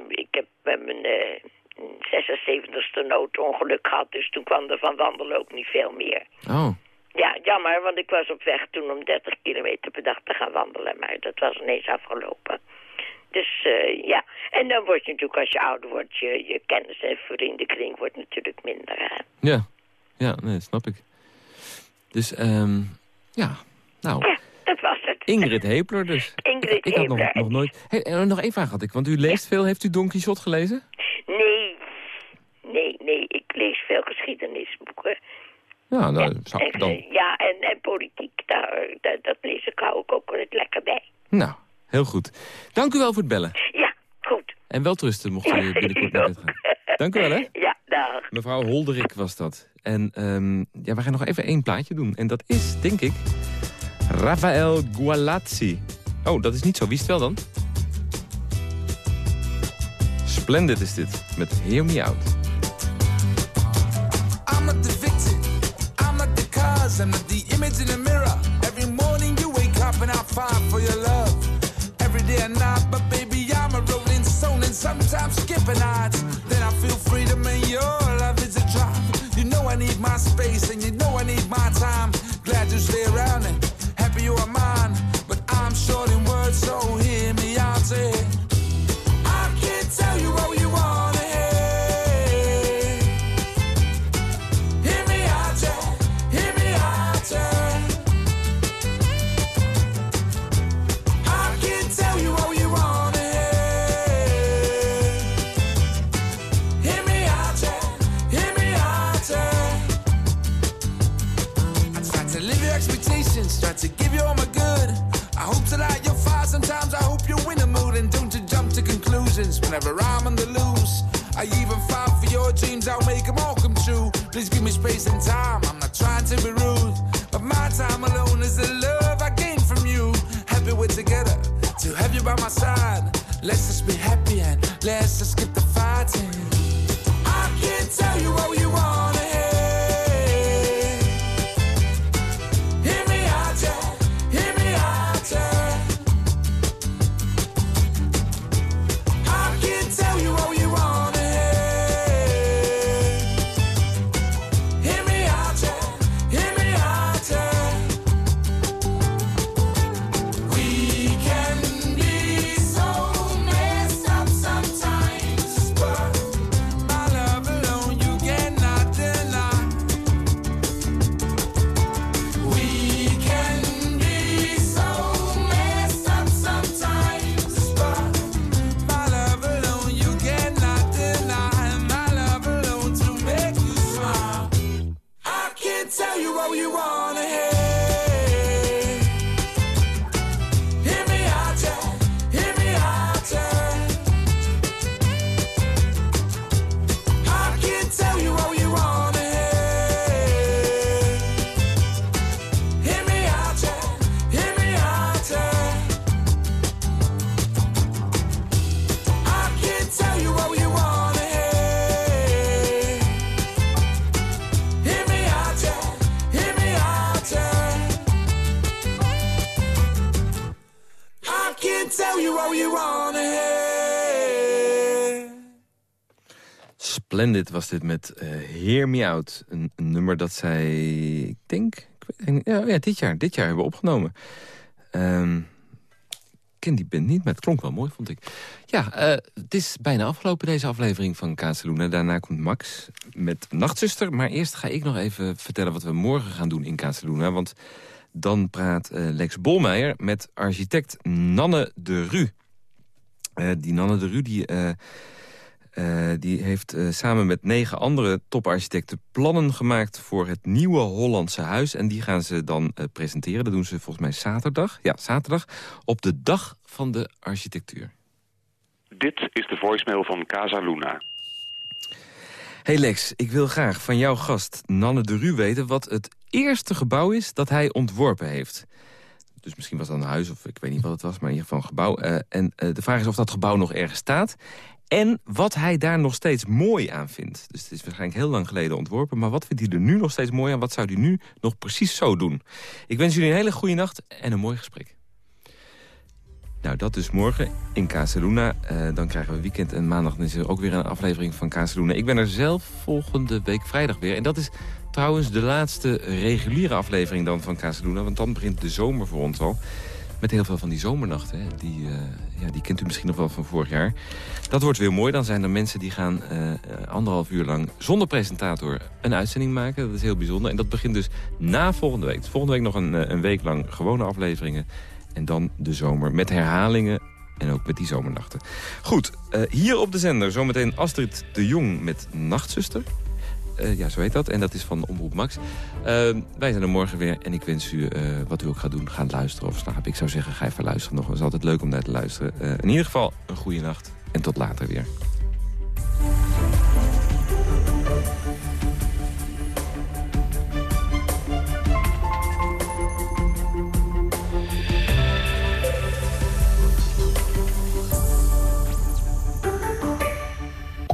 Speaker 14: ik heb met mijn eh 76ste noodongeluk gehad, dus toen kwam er van wandelen ook niet veel meer.
Speaker 3: Oh,
Speaker 14: Ja, jammer, want ik was op weg toen om 30 kilometer per dag te gaan wandelen, maar dat was ineens afgelopen. Dus eh, ja, en dan word je natuurlijk als je ouder wordt, je, je kennis en vriendenkring wordt natuurlijk minder. Hè?
Speaker 3: ja. Ja, nee, snap ik. Dus, ehm ja, nou...
Speaker 14: Dat was het.
Speaker 3: Ingrid Hebler dus.
Speaker 14: Ingrid
Speaker 3: ik had nog, nog nooit... Hey, nog één vraag had ik, want u leest veel. Heeft u Don Quixote gelezen?
Speaker 14: Nee, nee, nee, ik lees veel geschiedenisboeken.
Speaker 3: Ja, nou, zou
Speaker 14: En,
Speaker 3: ik dan...
Speaker 14: ja, en, en politiek, daar, dat, dat lees ik hou ik ook wel het lekker bij.
Speaker 3: Nou, heel goed. Dank u wel voor het bellen.
Speaker 14: Ja, goed.
Speaker 3: En wel trusten, mocht u binnenkort naar bed gaan. Dank u wel, hè?
Speaker 14: Ja, dag.
Speaker 3: Mevrouw Holderik was dat. En ehm, ja, we gaan nog even één plaatje doen. En dat is, denk ik, Rafael Gualazzi. Oh, dat is niet zo. Wie is het wel dan? Splendid is dit, met Hear Me Out.
Speaker 15: I'm not the victim. I'm not the cause. I'm not the image in the mirror. Every morning you wake up and I fight for your love. Friday and night, but baby, I'm a rolling stone and sometimes skipping odds. Then I feel freedom and your love is a drop. You know I need my space and you know I need my time. Glad you stay around and happy you are mine. But I'm short in words, so hear me out. Say, Sometimes I hope you're in a mood and don't you jump to conclusions whenever I'm on the loose. I even fight for your dreams, I'll make them all come true. Please give me space and time, I'm not trying to be rude. But my time alone is the love I gain from you. Happy we're together, to have you by my side. Let's just be happy and let's just skip the fighting. I can't tell you what you want.
Speaker 3: Splendid was dit met eh Hear Out. Een, nummer dat zij, ik denk, ik ja, ja, dit jaar, dit jaar hebben opgenomen. Ehm, ik ken die band niet, maar het klonk wel mooi, vond ik. Ja, eh, het is bijna afgelopen deze aflevering van Kazeluna. Daarna komt Max met Nachtzuster. Maar eerst ga ik nog even vertellen wat we morgen gaan doen in Kazeluna. Want dan praat eh, Lex Bolmeijer met architect Nanne de Ru. Die Nanne de Ru die, eh, die heeft eh, samen met negen andere toparchitecten plannen gemaakt voor het nieuwe Hollandse huis. En die gaan ze dan eh, presenteren. Dat doen ze volgens mij zaterdag. Ja, zaterdag. Op de dag van de architectuur.
Speaker 16: Dit is de voicemail van Casa Luna.
Speaker 3: Hey Lex, ik wil graag van jouw gast Nanne de Ru weten... wat het eerste gebouw is dat hij ontworpen heeft. Dus misschien was dat een huis of ik weet niet wat het was, maar in ieder geval een gebouw. En de vraag is of dat gebouw nog ergens staat. En wat hij daar nog steeds mooi aan vindt. Dus het is waarschijnlijk heel lang geleden ontworpen. Maar wat vindt hij er nu nog steeds mooi aan? Wat zou hij nu nog precies zo doen? Ik wens jullie een hele goede nacht en een mooi gesprek. Nou, dat dus morgen in Casaluna. Eh, dan krijgen we weekend en maandag is er ook weer een aflevering van Casaluna. Ik ben er zelf volgende week vrijdag weer. En dat is trouwens de laatste reguliere aflevering dan van Casaluna. Want dan begint de zomer voor ons al. Met heel veel van die zomernachten. Hè. Die, eh, ja, die kent u misschien nog wel van vorig jaar. Dat wordt weer mooi. Dan zijn er mensen die gaan eh, anderhalf uur lang zonder presentator een uitzending maken. Dat is heel bijzonder. En dat begint dus na volgende week. Volgende week nog een, eh, een week lang gewone afleveringen. En dan de zomer met herhalingen en ook met die zomernachten. Goed, hier op de zender zometeen Astrid de Jong met Nachtzuster. Eh, ja, zo heet dat. En dat is van Omroep Max. Eh, wij zijn er morgen weer. En ik wens u, eh, wat u ook gaat doen, gaan luisteren of slapen. Ik zou zeggen, ga even luisteren nog. Het is altijd leuk om naar te luisteren. Eh, in ieder geval, een goede nacht. En tot later weer.